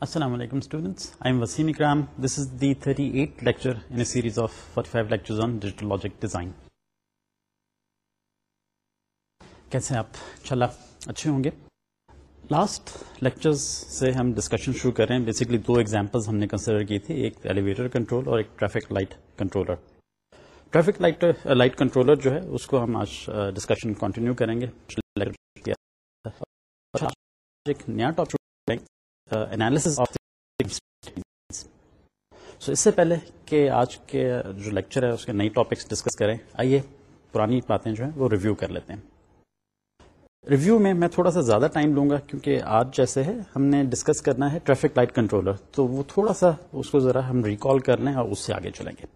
Assalamu alaikum students. I am Wasim Ikram. This is the 38th lecture in a series of 45 lectures on digital logic design. کیسے آپ چلا اچھے ہوں گے؟ Last lectures سے ہم ڈسکشن شروع کر رہے ہیں. بیسکلی دو ایگزامپلز ہم نے کنسیڈر کی تھی ایک ایلیویٹر کنٹرول اور ایک traffic light controller traffic light light controller جو ہے، اس کو ہم آج uh, ڈسکشن کنٹینیو کریں گے. اچھا، ایک نیا ٹاپک انالیس آف سو اس سے پہلے کہ آج کے جو لیکچر ہے، اس کے نئی ٹاپکس ڈسکس کریں، آئیے پرانی باتیں جو ہیں، وہ ریویو کر لیتے ہیں۔ ریویو میں میں تھوڑا سا زیادہ ٹائم لوں گا کیونکہ آج جیسے ہے، ہم نے ڈسکس کرنا ہے ٹریفک لائٹ کنٹرولر تو وہ تھوڑا سا اس کو ذرا ہم ریکال کر لیں اور اس سے آگے چلیں گے۔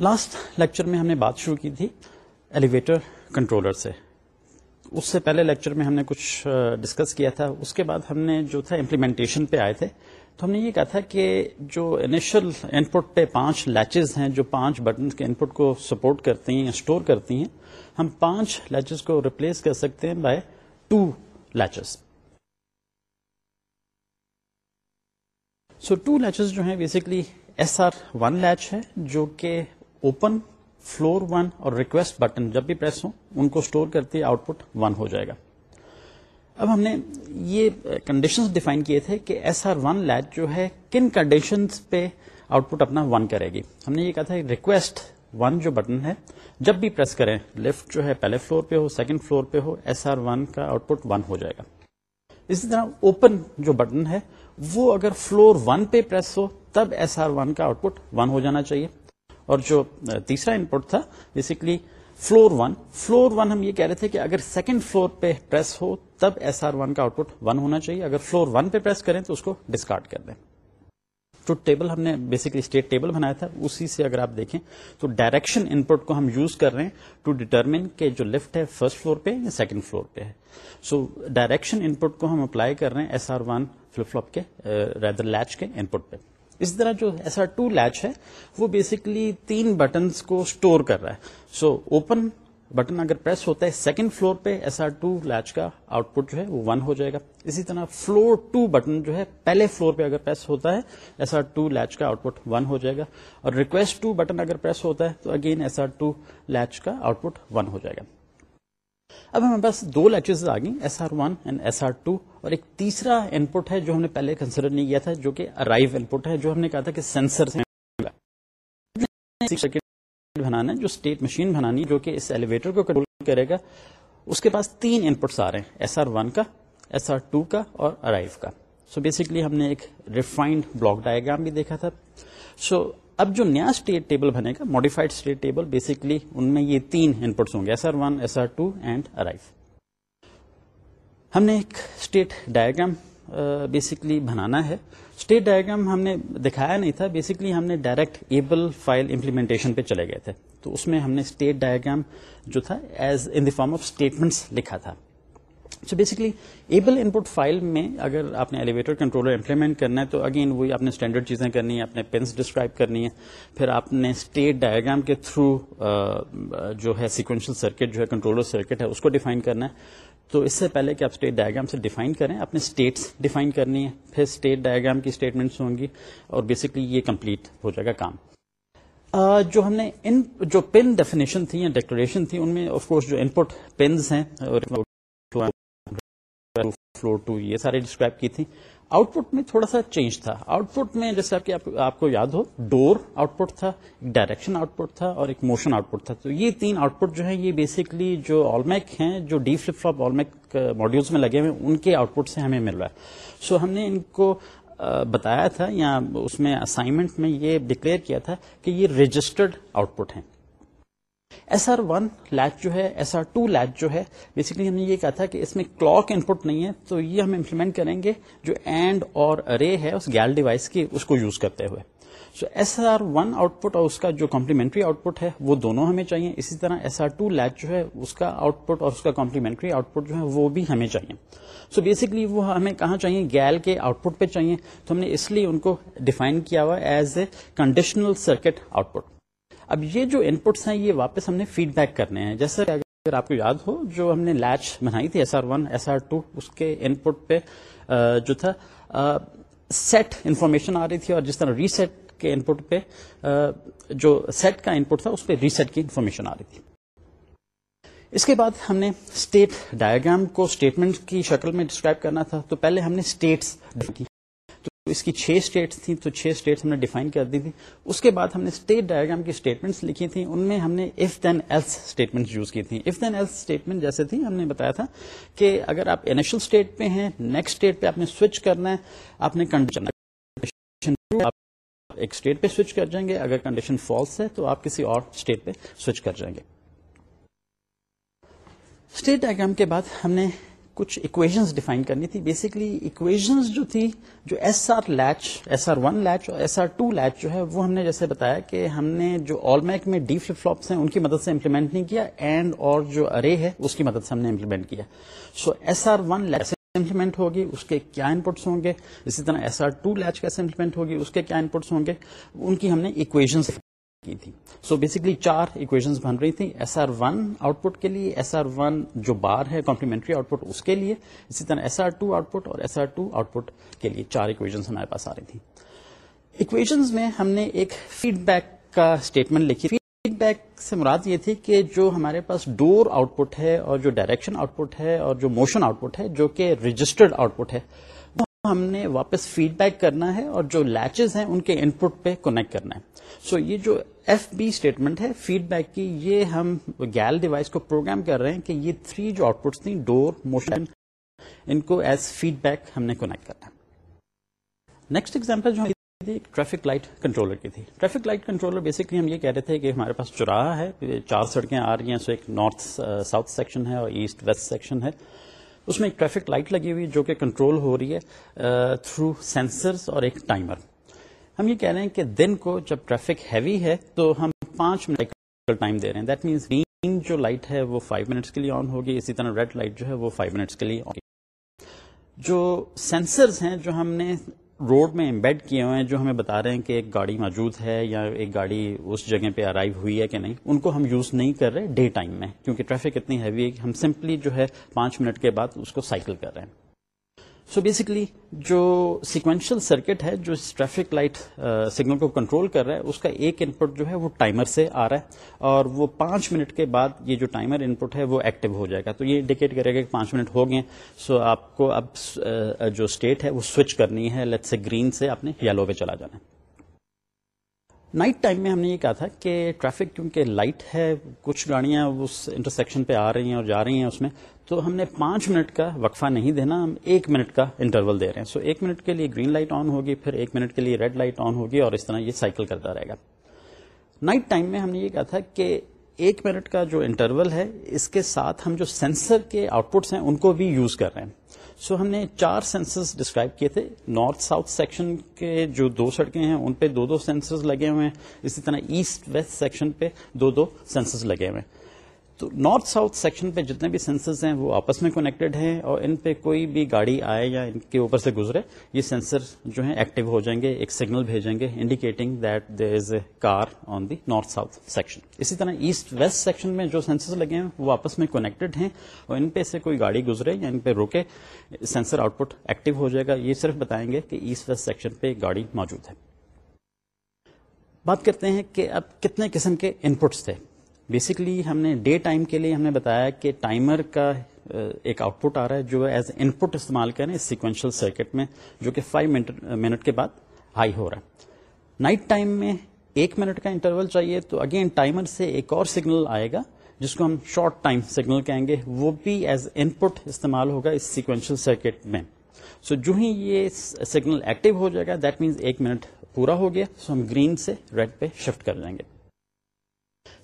لاسٹ لیکچر میں ہم نے بات شروع کی تھی ایلیویٹر کنٹرولر سے۔ اس سے پہلے لیکچر میں ہم نے کچھ ڈسکس کیا تھا۔ اس کے بعد ہم نے جو تھا امپلیمنٹیشن پہ آئے تھے۔ تو ہم نے یہ کہا تھا کہ جو انیشل ان پٹ پہ پانچ لیچز ہیں، جو پانچ بٹن کے ان پٹ کو سپورٹ کرتی ہیں اسٹور کرتی ہیں، ہم پانچ لیچز کو ریپلیس کر سکتے ہیں by two latches so two latches جو ہیں basically S R one latch ہے، جو کہ اوپن فلور ون اور ریکویسٹ بٹن جب بھی پریس ہو ان کو اسٹور کرتی ہے آؤٹ پٹ ون ہو جائے گا۔ اب ہم نے یہ کنڈیشنز ڈیفائن کیے تھے کہ ایس آر ون لیچ جو ہے، کن کنڈیشنز پہ آؤٹ پٹ اپنا ون کرے گی۔ ہم نے یہ کہا تھا ریکویسٹ ون جو بٹن ہے، جب بھی پریس کریں لیفٹ جو ہے پہلے فلور پہ ہو سیکنڈ فلور پہ ہو ایس آر ون کا آؤٹ پٹ ون ہو جائے گا۔ اسی طرح اوپن جو بٹن ہے، وہ اگر فلور ون پہ پریس ہو، تب ایس آر ون کا آؤٹ پٹ ون ہو جانا چاہیے۔ اور جو تیسرا ان پٹ تھا basically floor one floor one ہم یہ کہہ رہے تھے کہ اگر سیکنڈ فلور پہ پریس ہو، تب ایس آر ون کا آؤٹ پٹ ون ہونا چاہیے. اگر فلور ون پہ پریس کریں تو اس کو ڈسکارڈ کر دیں. جو ٹیبل ہم نے بیسکلی اسٹیٹ ٹیبل بنایا تھا. اسی سے اگر آپ دیکھیں تو ڈائریکشن ان پٹ کو ہم یوز کر رہے ہیں ٹو ڈیٹرمن کہ جو لیفٹ ہے فرسٹ فلور پہ یا سیکنڈ فلور پہ ہے. سو ڈائریکشن ان پٹ کو ہم اپلائی کر رہے ہیں S R one flip flop کے ریدر لیچ کے ان پٹ پہ. اس طرح جو ایس آر ٹو لیچ ہے، وہ بیسکلی تین بٹنس کو اسٹور کر رہا ہے۔ سو اوپن بٹن اگر پریس ہوتا ہے سیکنڈ فلور پہ ایس آر ٹو لیچ کا آؤٹ پٹ جو ہے، وہ ون ہو جائے گا۔ اسی طرح فلور ٹو بٹن جو ہے، پہلے فلور پہ اگر پریس ہوتا ہے ایس آر ٹو لیچ کا آؤٹ پٹ ون ہو جائے گا۔ اور ریکویسٹ ٹو بٹن اگر پریس ہوتا ہے، تو again S R two latch کا آؤٹ پٹ ون ہو جائے گا۔ اب ہمارے پاس دو لیچز آ گئی S R one and S R two اور ایک تیسرا ان پٹ ہے جو ہم نے پہلے کنسیڈر نہیں کیا تھا، جو کہ ارائیو ان پٹ ہے، جو ہم نے کہا تھا کہ سینسر بنانا جو اسٹیٹ مشین بنانی جو کہ اس ایلیویٹر کو کنٹرول کرے گا۔ اس کے پاس تین ان پٹس آ رہے ہیں ایس آر ون کا ایس آر ٹو کا اور ارائیو کا۔ سو so بیسکلی ہم نے ایک ریفائنڈ بلاک ڈائگرام بھی دیکھا تھا۔ سو so اب جو نیا اسٹیٹ ٹیبل بنے گا ماڈیفائڈ اسٹیٹ ٹیبل بیسکلی ان میں یہ تین ان پٹس ہوں گے S R one S R two and arrive ہم نے ایک اسٹیٹ ڈائگرام بیسکلی بنانا ہے. اسٹیٹ ڈائگرام ہم نے دکھایا نہیں تھا بیسکلی ہم نے ڈائریکٹ ایبل فائل امپلیمنٹیشن پہ چلے گئے تھے. تو اس میں ہم نے اسٹیٹ ڈائگرام جو تھا as in the form of statements لکھا تھا. So basically able input file میں اگر آپ نے ایلیویٹر کنٹرولر امپلیمنٹ کرنا ہے تو اگین وہی آپ نے اسٹینڈرڈ چیزیں کرنی ہے اپنے پنس ڈسکرائب کرنی ہے پھر آپ نے اسٹیٹ ڈائگرام کے تھرو جو ہے سیکوینشل سرکٹ جو ہے کنٹرولر سرکٹ ہے، اس کو ڈیفائن کرنا ہے۔ تو اس سے پہلے کہ آپ اسٹیٹ ڈائگرام سے ڈیفائن کریں اپنے اسٹیٹس ڈیفائن کرنی ہے پھر اسٹیٹ ڈائگرام کی اسٹیٹمنٹس ہوں گی اور بیسکلی یہ کمپلیٹ ہو جائے گا کام۔ جو ہم نے ان جو پن ڈیفینیشن تھی یا ڈیکوریشن تھی، ان میں آف کورس جو ان پٹ پنز ہیں فلور ٹو یہ سارے ڈسکرائب کی تھی۔ آؤٹ پٹ میں تھوڑا سا چینج تھا۔ آؤٹ پٹ میں جیسے آپ, آپ کو یاد ہو ڈور آؤٹ پٹ تھا ایک ڈائریکشن آؤٹ پٹ تھا اور ایک موشن آؤٹ پٹ تھا۔ تو یہ تین آؤٹ پٹ جو ہے یہ بیسکلی جو آلمیک ہیں جو ڈی فلپ فلپ آلمیک ماڈیولس میں لگے ہوئے ان کے آؤٹ پٹ سے ہمیں مل رہا ہے۔ سو ہم نے ان کو بتایا تھا یا اس میں اسائنمنٹ میں یہ ڈکلیئر کیا تھا کہ یہ رجسٹرڈ آؤٹ پٹ ہیں۔ ایس آر ون لیچ جو ہے ایس آر ٹو لیچ جو ہے بیسکلی ہم نے یہ کہا تھا کہ اس میں کلاک ان پٹ نہیں ہے، تو یہ ہم امپلیمنٹ کریں گے جو اینڈ اور رے ہے اس گیل ڈیوائس کی اس کو یوز کرتے ہوئے. So S R one output اور اس کا جو کمپلیمنٹری آؤٹ پٹ ہے، وہ دونوں ہمیں چاہیے. اسی طرح ایس آر ٹو لیچ جو ہے، اس کا آؤٹ پٹ اور اس کا کمپلیمنٹری آؤٹ پٹ جو ہے، وہ بھی ہمیں چاہیے. سو so بیسکلی وہ ہمیں کہاں چاہیے? گیل کے آؤٹ پٹ پہ چاہیے. تو ہم نے اس لیے ان کو ڈیفائن کیا ہوا as a conditional circuit output اب یہ جو ان پٹس ہیں، یہ واپس ہم نے فیڈ بیک کرنے ہیں۔ جیسے اگر آپ کو یاد ہو، جو ہم نے لیچ بنائی تھی S R one S R two اس کے ان پٹ پہ جو تھا سیٹ انفارمیشن آ رہی تھی اور جس طرح ریسیٹ کے ان پٹ پہ جو سیٹ کا ان پٹ تھا، اس پہ ریسیٹ کی انفارمیشن آ رہی تھی۔ اس کے بعد ہم نے اسٹیٹ ڈائگرام کو اسٹیٹمنٹ کی شکل میں ڈسکرائب کرنا تھا۔ تو پہلے ہم نے اسٹیٹس تو اس کی چھ اسٹیٹس تھیں، تو چھ اسٹیٹس ہم نے ڈیفائن کر دی تھی۔ اس کے بعد ہم نے اسٹیٹ ڈائگرام کی اسٹیٹمنٹس لکھی تھیں۔ ان میں ہم نے if then else statement use کی تھی اف دین ایلس اسٹیٹمنٹ جیسے تھی، ہم نے بتایا تھا کہ اگر آپ انیشل اسٹیٹ پہ ہیں نیکسٹ اسٹیٹ پہ آپ نے سوئچ کرنا ہے، آپ نے کنڈیشن ایک اسٹیٹ پہ سوئچ کر جائیں گے۔ اگر کنڈیشن فالس ہے، تو آپ کسی اور اسٹیٹ پہ سوئچ کر جائیں گے۔ اسٹیٹ ڈائگرام کے بعد ہم نے کچھ اکویژنس ڈیفائن کرنی تھی. بیسکلی اکویژنس جو تھی، جو S R latch S R one latch اور ایس آر ٹو لیچ جو ہے، وہ ہم نے جیسے بتایا کہ ہم نے جو آل میک میں ڈی فلپ فلوپس ہیں، ان کی مدد سے امپلیمنٹ نہیں کیا اینڈ اور جو ارے ہے، اس کی مدد سے ہم نے امپلیمنٹ کیا. So S R one latch implement ہوگی؟ اس کے کیا انپٹس ہوں گے؟ اسی طرح ایس آر ٹو لیچ کیسے امپلیمنٹ ہوگی؟ اس کے کیا انپٹس ہوں گے؟ ان کی ہم نے اکویژنس کی تھی۔ سو بیسکلی چار اکویشن بن رہی تھی S R one output کے لیے ایس آر ون جو بار ہے کمپلیمنٹری آؤٹ پٹ اس کے لیے، اسی طرح S R two output اور S R two output کے لیے چار اکویشن ہمارے پاس آ رہی تھی اکویشن میں ہم نے ایک فیڈ بیک کا اسٹیٹمنٹ لکھی۔ فیڈ بیک سے مراد یہ تھی کہ جو ہمارے پاس ڈور آؤٹ پٹ ہے اور جو ڈائریکشن آؤٹ پٹ ہے اور جو موشن آؤٹ پٹ ہے، جو کہ رجسٹرڈ آؤٹ پٹ ہے ہم نے واپس فیڈ بیک کرنا ہے اور جو لیچز ہیں ان کے ان پٹ پہ کونیکٹ کرنا ہے۔ سو so یہ جو ایف بی اسٹیٹمنٹ ہے فیڈ بیک کی، یہ ہم گیل ڈیوائس کو پروگرام کر رہے ہیں کہ یہ تھری جو آؤٹ پٹس تھیں ڈور موشن ان کو ایز فیڈ بیک ہم نے کونیکٹ کرنا ہے۔ نیکسٹ ایگزامپل جو ٹریفک لائٹ کنٹرولر کی تھی۔ ٹریفک لائٹ کنٹرولر بیسکلی ہم یہ کہہ رہے تھے کہ ہمارے پاس چوراہا ہے، چار سڑکیں آ رہی ہیں، سو ایک نارتھ ساؤتھ سیکشن ہے اور ایسٹ ویسٹ سیکشن ہے۔ اس میں ایک ٹریفک لائٹ لگی ہوئی جو کہ کنٹرول ہو رہی ہے تھرو سینسرز اور ایک ٹائمر ہم یہ کہہ رہے ہیں کہ دن کو جب ٹریفک ہیوی ہے تو ہم پانچ منٹ ٹائم دے رہے ہیں. دیٹ مینس گرین جو لائٹ ہے وہ فائیو منٹس کے لیے آن ہوگی، اسی طرح ریڈ لائٹ جو ہے وہ فائیو منٹس کے لیے آن ہوگی. جو سینسرز ہیں جو ہم نے روڈ میں امبیڈ کیے ہوئے ہیں جو ہمیں بتا رہے ہیں کہ ایک گاڑی موجود ہے یا ایک گاڑی اس جگہ پہ ارائیو ہوئی ہے کہ نہیں، ان کو ہم یوز نہیں کر رہے ڈے ٹائم میں، کیونکہ ٹریفک اتنی ہیوی ہے کہ ہم سمپلی جو ہے پانچ منٹ کے بعد اس کو سائیکل کر رہے ہیں۔ سو بیسکلی جو سیکوینشل سرکٹ ہے، جو ٹریفک لائٹ سگنل کو کنٹرول کر رہا ہے، اس کا ایک ان پٹ جو ہے وہ ٹائمر سے آ رہا ہے اور وہ پانچ منٹ کے بعد یہ جو ٹائمر ان پٹ ہے وہ ایکٹیو ہو جائے گا۔ تو یہ انڈیکیٹ کرے گا کہ پانچ منٹ ہو گئے سو آپ کو اب uh, جو اسٹیٹ ہے وہ سوئچ کرنی ہے لیٹ سے گرین سے آپ نے یلو پہ چلا جانا ہے۔ نائٹ ٹائم میں ہم نے یہ کہا تھا کہ ٹریفک کیونکہ لائٹ ہے، کچھ گاڑیاں اس انٹرسیکشن پہ آ رہی ہیں اور جا رہی ہیں اس میں تو ہم نے پانچ منٹ کا وقفہ نہیں دینا، ہم ایک منٹ کا انٹرول دے رہے ہیں۔ سو ایک منٹ کے لیے گرین لائٹ آن ہوگی، پھر ایک منٹ کے لیے ریڈ لائٹ آن ہوگی اور اس طرح یہ سائیکل کرتا رہے گا۔ نائٹ ٹائم میں ہم نے یہ کہا تھا کہ ایک منٹ کا جو انٹرول ہے، اس کے ساتھ ہم جو سینسر کے آؤٹ پٹس ہیں، ان کو بھی یوز کر رہے ہیں۔ سو ہم نے چار سینسرز ڈسکرائب کیے تھے۔ نارتھ ساؤتھ سیکشن کے جو دو سڑکیں ہیں، ان پہ دو دو سینسرز لگے ہوئے ہیں۔ اسی طرح ایسٹ ویسٹ سیکشن پہ دو دو سینسرز لگے ہوئے ہیں۔ تو نارتھ ساؤتھ سیکشن پہ جتنے بھی سینسرز ہیں وہ آپس میں کنیکٹڈ ہیں اور ان پہ کوئی بھی گاڑی آئے یا ان کے اوپر سے گزرے، یہ سینسر جو ہیں ایکٹیو ہو جائیں گے، ایک سگنل بھیجیں گے indicating that there is a car on the north south section اسی طرح ایسٹ ویسٹ سیکشن میں جو سینسر لگے ہیں وہ آپس میں کنیکٹڈ ہیں اور ان پہ سے کوئی گاڑی گزرے یا ان پہ روکے سینسر آؤٹ پٹ ایکٹیو ہو جائے گا۔ یہ صرف بتائیں گے کہ ایسٹ ویسٹ سیکشن پہ گاڑی موجود ہے۔ بات کرتے ہیں کہ اب کتنے قسم کے انپٹس تھے۔ بیسکلی ہم نے ڈے ٹائم کے لیے ہم نے بتایا کہ ٹائمر کا ایک آؤٹ پٹ آ رہا ہے جو ایز ان پٹ استعمال کریں سیکوینشل سرکٹ میں جو کہ فائیو منٹ کے بعد ہائی ہو رہا ہے۔ نائٹ ٹائم میں ایک منٹ کا انٹرول چاہیے تو اگین ٹائمر سے ایک اور سگنل آئے گا جس کو ہم شارٹ ٹائم سگنل کہیں گے۔ وہ بھی ایز ان پٹ استعمال ہوگا اس سیکوینشل سرکٹ میں۔ سو so, جو ہی یہ سگنل ایکٹیو ہو جائے گا دیٹ مینس ایک منٹ پورا ہو گیا۔ سو so ہم گرین سے ریڈ پہ شفٹ کر جائیں گے۔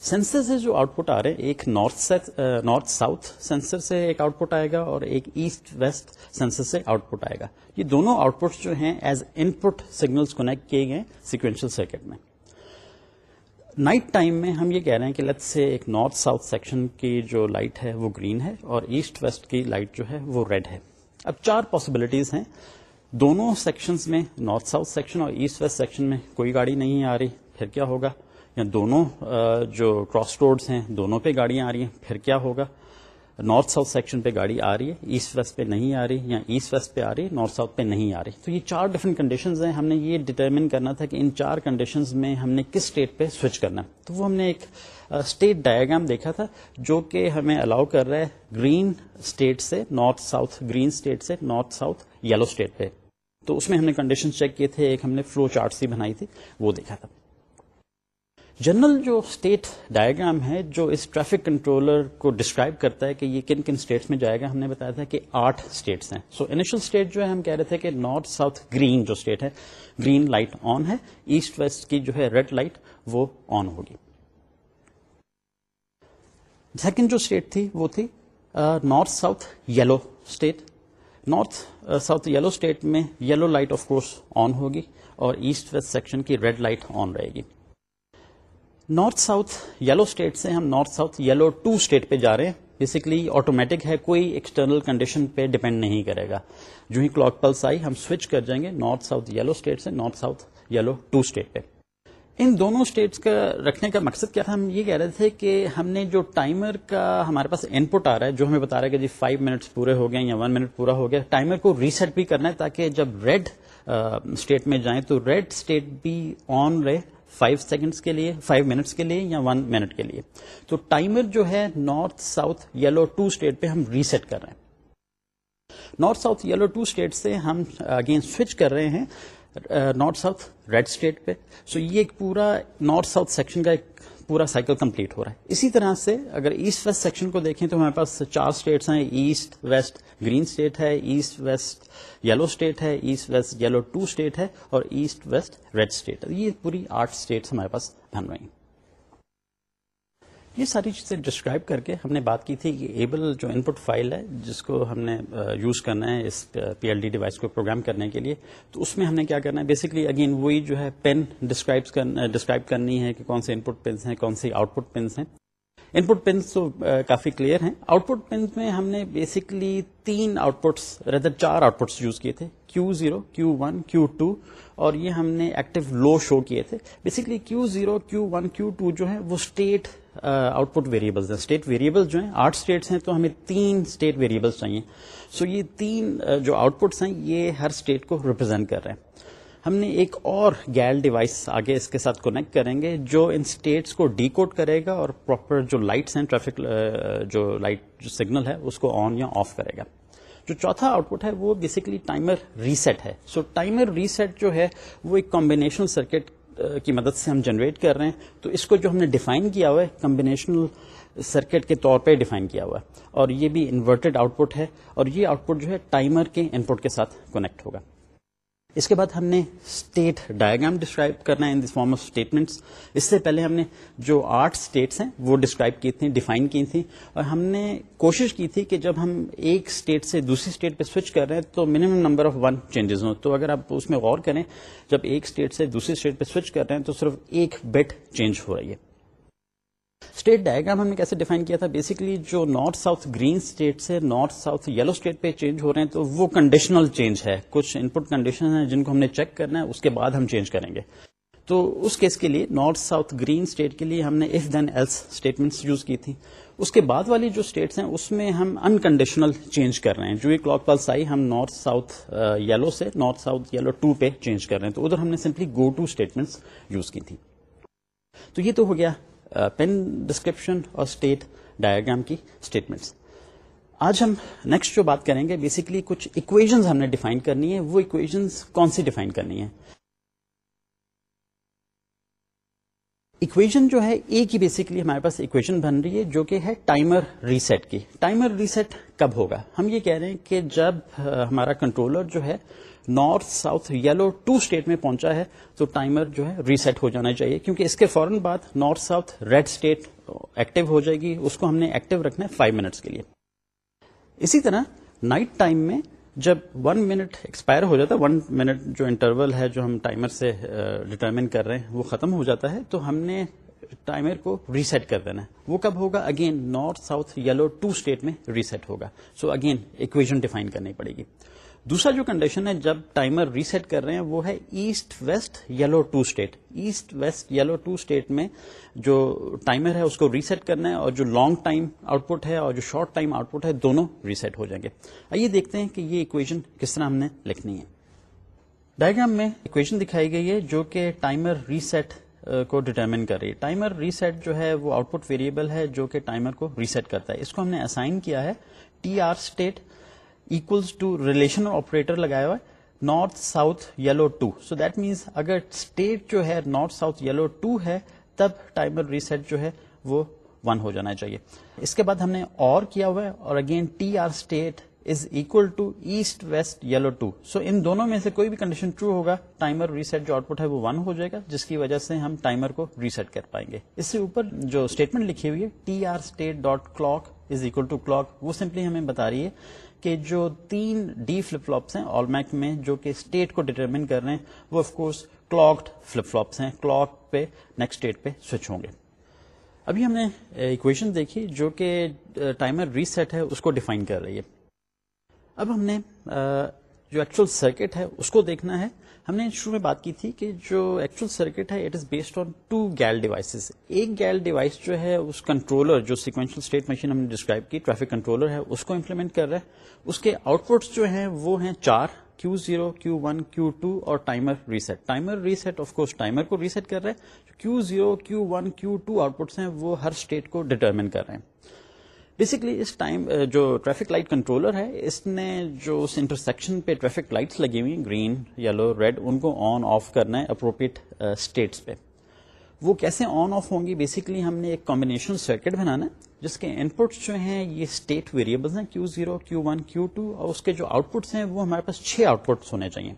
سینسر سے جو آؤٹ پٹ آ رہے ہیں، ایک نارتھ نارتھ ساؤتھ سینسر سے ایک آؤٹ پٹ آئے گا اور ایک ایسٹ ویسٹ سینسر سے آؤٹ پٹ آئے گا۔ یہ دونوں آؤٹ پٹس جو ہیں as input signal connect کیے گئے سیکوینشل سرکٹ میں۔ نائٹ ٹائم میں ہم یہ کہہ رہے ہیں کہ لت سے ایک نارتھ ساؤتھ سیکشن کی جو لائٹ ہے وہ گرین ہے اور ایسٹ ویسٹ کی لائٹ جو ہے وہ ریڈ ہے۔ اب چار پاسبلٹیز ہیں۔ دونوں سیکشنز میں نارتھ ساؤتھ سیکشن اور ایسٹ ویسٹ سیکشن میں کوئی گاڑی نہیں آ رہی، پھر کیا ہوگا؟ دونوں جو کراس روڈس ہیں، دونوں پہ گاڑیاں آ رہی ہیں، پھر کیا ہوگا؟ نارتھ ساؤتھ سیکشن پہ گاڑی آ رہی ہے ایسٹ ویسٹ پہ نہیں آ رہی یا ایسٹ ویسٹ پہ آ رہی ہے نارتھ ساؤتھ پہ نہیں آ رہی۔ تو یہ چار ڈفرنٹ کنڈیشنز ہیں، ہم نے یہ ڈیٹرمن کرنا تھا کہ ان چار کنڈیشنز میں ہم نے کس اسٹیٹ پہ سوئچ کرنا ہے۔ تو وہ ہم نے ایک اسٹیٹ ڈایاگرام دیکھا تھا، جو کہ ہمیں الاؤ کر رہا ہے گرین اسٹیٹ سے نارتھ ساؤتھ گرین اسٹیٹ سے نارتھ ساؤتھ یلو اسٹیٹ پہ۔ تو اس میں ہم نے کنڈیشن چیک کیے تھے، ایک ہم نے فلو چارٹ سی بنائی تھی، وہ دیکھا تھا۔ جنرل جو اسٹیٹ ڈائگرام ہے جو اس ٹریفک کنٹرولر کو ڈسکرائب کرتا ہے کہ یہ کن کن اسٹیٹس میں جائے گا، ہم نے بتایا تھا کہ آٹھ اسٹیٹس ہیں۔ سو انیشل اسٹیٹ جو ہے، ہم کہہ رہے تھے کہ نارتھ ساؤتھ گرین جو اسٹیٹ ہے گرین لائٹ آن ہے ایسٹ ویسٹ کی جو ہے ریڈ لائٹ وہ آن ہوگی۔ سیکنڈ جو اسٹیٹ تھی وہ تھی north south yellow state north south yellow state میں yellow light of course on ہوگی اور ایسٹ ویسٹ سیکشن کی ریڈ لائٹ آن رہے گی۔ نارتھ ساؤتھ یلو اسٹیٹ سے ہم north south yellow two state پہ جا رہے ہیں۔ بیسکلی آٹومیٹک ہے، کوئی ایکسٹرنل کنڈیشن پہ ڈپینڈ نہیں کرے گا۔ جو ہی کلاک پلس آئی، ہم سوئچ کر جائیں گے نارتھ ساؤتھ یلو اسٹیٹ سے north south yellow two state پہ۔ ان دونوں اسٹیٹس کا رکھنے کا مقصد کیا تھا؟ ہم یہ کہہ رہے تھے کہ ہم نے جو ٹائمر کا ہمارے پاس ان پٹ آ رہا ہے، جو ہمیں بتا رہا ہے کہ جی فائیو منٹس پورے ہو گئے یا ون منٹ پورا ہو گیا ٹائمر کو ریسیٹ بھی کرنا ہے تاکہ جب ریڈ اسٹیٹ میں جائیں تو ریڈ اسٹیٹ بھی آن رہے۔ فائیو سیکنڈس کے لیے فائیو منٹس کے لیے یا ون منٹ کے لیے. تو ٹائمر جو ہے north south yellow two state پہ ہم ریسیٹ کر رہے ہیں. North south yellow two state سے ہم اگین سوئچ کر رہے ہیں نارتھ ساؤتھ ریڈ اسٹیٹ پہ. سو یہ ایک پورا نارتھ ساؤتھ سیکشن کا ایک پورا سائیکل کمپلیٹ ہو رہا ہے۔ اسی طرح سے اگر ایسٹ ویسٹ سیکشن کو دیکھیں تو ہمارے پاس چار اسٹیٹس ہیں۔ ایسٹ ویسٹ گرین اسٹیٹ ہے۔ ایسٹ ویسٹ یلو اسٹیٹ ہے۔ East west yellow two state ہے۔ اور ایسٹ ویسٹ ریڈ اسٹیٹ ہے۔ یہ پوری آٹھ اسٹیٹس ہمارے پاس بن رہی ہیں۔ یہ ساری چیزیں ڈسکرائب کر کے ہم نے بات کی تھی کہ ایبل جو ان پٹ فائل ہے، جس کو ہم نے یوز کرنا ہے اس پی ایل ڈی ڈیوائس کو پروگرام کرنے کے لیے، تو اس میں ہم نے کیا کرنا ہے؟ بیسکلی اگین وہی جو ہے پین ڈسکرائب کرنی ہے کہ کون سے ان پٹ پنس ہیں، کون سی آؤٹ پٹ پنس ہیں۔ ان پٹ پنس تو کافی کلیئر ہیں۔ آؤٹ پٹ پنس میں ہم نے بیسکلی تین آؤٹ پٹس ردر چار آؤٹ پٹس یوز کیے تھے۔ Q zero Q one Q two اور یہ ہم نے ایکٹیو لو شو کیے تھے۔ Basically Q zero Q one Q two جو ہے وہ اسٹیٹ آؤٹ پٹ ویریبلس ہیں۔ اسٹیٹ ویریبل جو ہیں، آٹھ اسٹیٹس ہیں تو ہمیں تین اسٹیٹ ویریبلس چاہیے۔ سو so یہ تین جو آؤٹ پٹس ہیں، یہ ہر اسٹیٹ کو ریپرزینٹ کر رہے ہیں۔ ہم نے ایک اور گیل ڈیوائس آگے اس کے ساتھ کونیکٹ کریں گے جو ان اسٹیٹس کو ڈی کوڈ کرے گا اور پراپر جو لائٹس ہیں ٹریفک جو لائٹ جو سگنل ہے، اس کو آن یا آف کرے گا۔ جو چوتھا آؤٹ پٹ ہے، وہ بیسکلی ٹائمر ریسیٹ ہے۔ سو ٹائمر ریسیٹ جو ہے، وہ ایک کمبینیشنل سرکٹ کی مدد سے ہم جنریٹ کر رہے ہیں۔ تو اس کو جو ہم نے ڈیفائن کیا ہوا ہے کمبینیشنل سرکٹ کے طور پہ ڈیفائن کیا ہوا ہے۔ اور یہ بھی انورٹڈ آؤٹ پٹ ہے۔ اور یہ آؤٹ پٹ جو ہے ٹائمر کے ان پٹ کے ساتھ کنیکٹ ہوگا۔ اس کے بعد ہم نے اسٹیٹ ڈائگرام ڈسکرائب کرنا ہے in this form of statements اس سے پہلے ہم نے جو آٹھ اسٹیٹس ہیں، وہ ڈسکرائب کی تھیں ڈیفائن کی تھیں اور ہم نے کوشش کی تھی کہ جب ہم ایک اسٹیٹ سے دوسری اسٹیٹ پہ سوئچ کر رہے ہیں تو minimum number of one changes ہوں۔ تو اگر آپ اس میں غور کریں، جب ایک اسٹیٹ سے دوسری اسٹیٹ پہ سوئچ کر رہے ہیں تو صرف ایک بیٹ چینج ہو رہی ہے۔ اسٹیٹ ڈائگرام ہم نے کیسے ڈیفائن کیا تھا؟ بیسکلی جو نارتھ ساؤتھ گرین اسٹیٹ سے نارتھ ساؤتھ یلو اسٹیٹ پہ چینج ہو رہے ہیں، تو وہ کنڈیشنل چینج ہے۔ کچھ ان پٹ کنڈیشن ہیں جن کو ہم نے چیک کرنا ہے، اس کے بعد ہم چینج کریں گے۔ تو اس کیس کے لیے نارتھ ساؤتھ گرین اسٹیٹ کے لیے ہم نے if then else statement use کی تھی اس کے بعد والی جو اسٹیٹس ہیں، اس میں ہم انکنڈیشنل چینج کر رہے ہیں۔ جو یہ کلاک پلس آئی، ہم نارتھ ساؤتھ یلو سے نارتھ ساؤتھ یلو ٹو پہ چینج کر رہے ہیں۔ تو ادھر ہم نے simply go to statement use کی تھی تو یہ تو ہو گیا۔ پین ڈسکرپشن اور اسٹیٹ ڈایاگرام کی اسٹیٹمنٹس آج ہم نیکسٹ جو بات کریں گے بیسکلی کچھ اکویژنز ہم نے ڈیفائن کرنی ہے وہ اکویژنز کون سی ڈیفائن کرنی ہے اکویژن جو ہے ایک ہی بیسکلی ہمارے پاس اکویژن بن رہی ہے، جو کہ ہے ٹائمر ریسیٹ کی۔ ٹائمر ریسیٹ کب ہوگا؟ ہم یہ کہہ رہے ہیں کہ جب ہمارا کنٹرولر جو ہے north south yellow two state میں پہنچا ہے، تو ٹائمر جو ہے ریسیٹ ہو جانا چاہیے، کیونکہ اس کے فوراً بعد north south red state active ہو جائے گی، اس کو ہم نے ایکٹیو رکھنا ہے فائیو منٹس کے لیے۔ اسی طرح نائٹ ٹائم میں جب ون منٹ ایکسپائر ہو جاتا ہے، ون منٹ جو انٹرول ہے، جو ہم ٹائمر سے ڈٹرمن کر رہے ہیں، وہ ختم ہو جاتا ہے، تو ہم نے ٹائمر کو ریسیٹ کر دینا ہے۔ وہ کب ہوگا؟ Again north south yellow two state میں ریسیٹ ہوگا۔ سو اگین اکویژن ڈیفائن کرنی پڑے گی۔ دوسرا جو کنڈیشن ہے، جب ٹائمر ریسیٹ کر رہے ہیں، وہ ہے east west yellow two state east west yellow two state میں جو ٹائمر ہے، اس کو ریسیٹ کرنا ہے اور جو لانگ ٹائم آؤٹ پٹ ہے اور جو شارٹ ٹائم آؤٹ پٹ ہے، دونوں ریسیٹ ہو جائیں گے۔ آئیے دیکھتے ہیں کہ یہ اکویژن کس طرح ہم نے لکھنی ہے۔ ڈائگرام میں اکویشن دکھائی گئی ہے جو کہ ٹائمر ریسیٹ کو ڈیٹرمن کر رہی ہے۔ ٹائمر ریسیٹ جو ہے، وہ آؤٹ پٹ ویریبل ہے جو کہ ٹائمر کو ریسیٹ کرتا ہے۔ اس کو ہم نے اسائن کیا ہے T R state equals to relation operator لگایا ہوا ہے north south yellow two so that means اگر اسٹیٹ جو ہے نارتھ ساؤتھ یلو ٹو ہے تب ٹائمر ریسیٹ جو ہے وہ ون ہو جانا چاہیے اس کے بعد ہم نے اور کیا ہوا ہے اور again T R state is equal to east west yellow two so ان دونوں میں سے کوئی بھی کنڈیشن ٹرو ہوگا ٹائمر ریسیٹ جو آؤٹ پٹ ہے وہ ون ہو جائے گا جس کی وجہ سے ہم ٹائمر کو ریسیٹ کر پائیں گے اس سے اوپر جو اسٹیٹمنٹ لکھی ہوئی ہے T R state dot clock is equal to clock وہ سمپلی ہمیں بتا رہی ہے کہ جو تین ڈی فلپ فلوپس ہیں آل میک میں، جو کہ اسٹیٹ کو ڈیٹرمن کر رہے ہیں، وہ of course clocked flip flops ہیں. کلاک پہ نیکسٹ اسٹیٹ پہ سوئچ ہوں گے. ابھی ہم نے اکویشن دیکھی جو کہ ٹائمر ریسیٹ ہے، اس کو ڈیفائن کر رہی ہے. اب ہم نے جو ایکچوئل سرکٹ ہے، اس کو دیکھنا ہے. ہم نے شروع میں بات کی تھی کہ جو ایکچوئل سرکٹ ہے it is based on two GAL devices ایک گیل ڈیوائس جو ہے، اس کنٹرولر جو سیکوینشل اسٹیٹ مشین ہم نے ڈسکرائب کی ٹریفک کنٹرولر ہے، اس کو امپلیمنٹ کر رہا ہے۔ اس کے آؤٹ پٹس جو ہیں، وہ ہیں چار Q zero Q one Q two اور timer reset timer reset of course timer کو ریسیٹ کر رہے ہیں Q zero Q one Q two outputs ہیں، وہ ہر اسٹیٹ کو ڈیٹرمن کر رہے ہیں۔ بیسکلی اس ٹائم uh, جو ٹریفک لائٹ کنٹرولر ہے، اس نے جو اس انٹرسیکشن پہ ٹریفک لائٹس لگی ہوئی گرین یلو ریڈ ان کو آن آف کرنا ہے اپروپریٹ اسٹیٹس uh, پہ. وہ کیسے آن آف ہوں گی؟ بیسکلی ہم نے ایک کمبینیشن سرکٹ بنانا ہے، جس کے ان پٹس جو ہیں، یہ اسٹیٹ ویریبلس ہیں Q zero Q one Q two اور اس کے جو آؤٹ پٹس ہیں، وہ ہمارے پاس چھ آؤٹ پٹس ہونے چاہیے.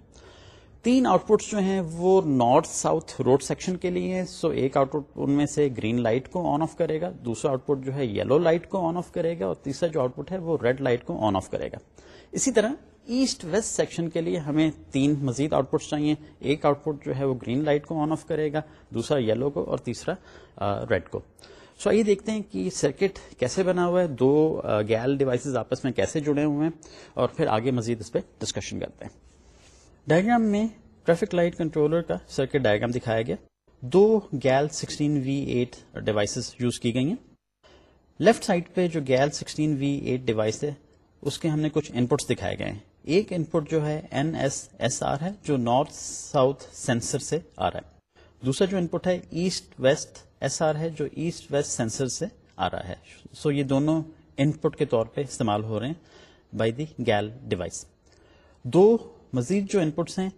تین آؤٹ پٹس جو ہیں وہ نارتھ ساؤتھ روڈ سیکشن کے لیے سو ایک آؤٹ پٹ ان میں سے گرین لائٹ کو آن آف کرے گا، دوسرا آؤٹ پٹ جو ہے یلو لائٹ کو آن آف کرے گا، اور تیسرا جو آؤٹ پٹ ہے وہ ریڈ لائٹ کو آن آف کرے گا۔ اسی طرح ایسٹ ویسٹ سیکشن کے لیے ہمیں تین مزید آؤٹ پٹس چاہیے۔ ایک آؤٹ پٹ جو ہے وہ گرین لائٹ کو آن آف کرے گا، دوسرا یلو کو اور تیسرا ریڈ کو۔ سو آئیے دیکھتے ہیں کہ سرکٹ کیسے بنا ہوا ہے، دو گیل ڈیوائسز آپس میں کیسے جڑے ہوئے ہیں، اور پھر آگے مزید اس پہ ڈسکشن کرتے ہیں۔ ڈائگرام میں ٹریفک لائٹ کنٹرولر کا سرکٹ ڈائگرام دکھایا گیا۔ دو GAL sixteen V eight devices use کی گئی ہیں۔ لیفٹ سائڈ پہ جو GAL sixteen V eight device ہے، اس کے ہم نے کچھ انپٹس دکھائے گئے ہیں۔ ایک انپٹ جو ہے این ایس ایس آر ہے، جو نارتھ ساؤتھ سینسر سے آ رہا ہے۔ دوسرا جو انپٹ ہے ایسٹ ویسٹ ایس آر ہے، جو ایسٹ ویسٹ سینسر سے آ رہا ہے۔ سو so یہ دونوں انپٹ کے طور پہ استعمال ہو رہے ہیں بائی دی گیل ڈیوائس۔ دو مزید جو انپٹس ہیں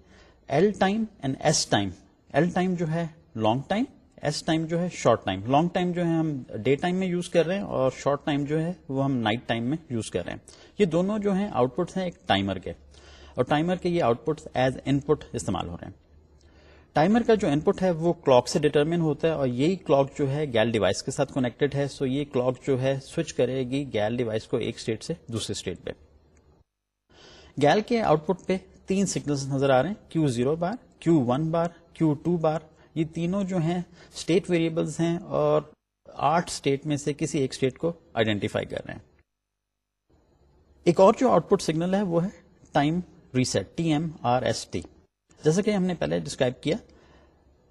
L time and S time L time جو ہے لانگ ٹائم ایس ٹائم جو ہے شارٹ ٹائم لانگ ٹائم جو ہے ہم ڈے ٹائم میں یوز کر رہے ہیں اور شارٹ ٹائم جو ہے وہ ہم نائٹ ٹائم میں یوز کر رہے ہیں۔ یہ دونوں جو ہیں آؤٹ پٹس ہیں ایک ٹائمر کے۔ اور ٹائمر کے یہ آؤٹ پٹ ایز ان پٹ استعمال ہو رہے ہیں۔ ٹائمر کا جو ان پٹ ہے وہ کلاک سے ڈیٹرمن ہوتا ہے اور یہی کلاک جو ہے گیل ڈیوائس کے ساتھ کنیکٹڈ ہے۔ سو یہ کلاک جو ہے سوئچ کرے گی گیل ڈیوائس کو ایک اسٹیٹ سے دوسرے اسٹیٹ پہ۔ گیل کے آؤٹ پٹ پہ تین سگنلز نظر آ رہے ہیں. Q zero bar Q one bar Q two bar. یہ تینوں جو ہیں اسٹیٹ ویریبلس ہیں اور آٹھ اسٹیٹ میں سے کسی ایک اسٹیٹ کو آئیڈینٹیفائی کر رہے ہیں. ایک اور جو آؤٹ پٹ سگنل ہے وہ ہے time reset T M R S T جیسا کہ ہم نے پہلے ڈسکرائب کیا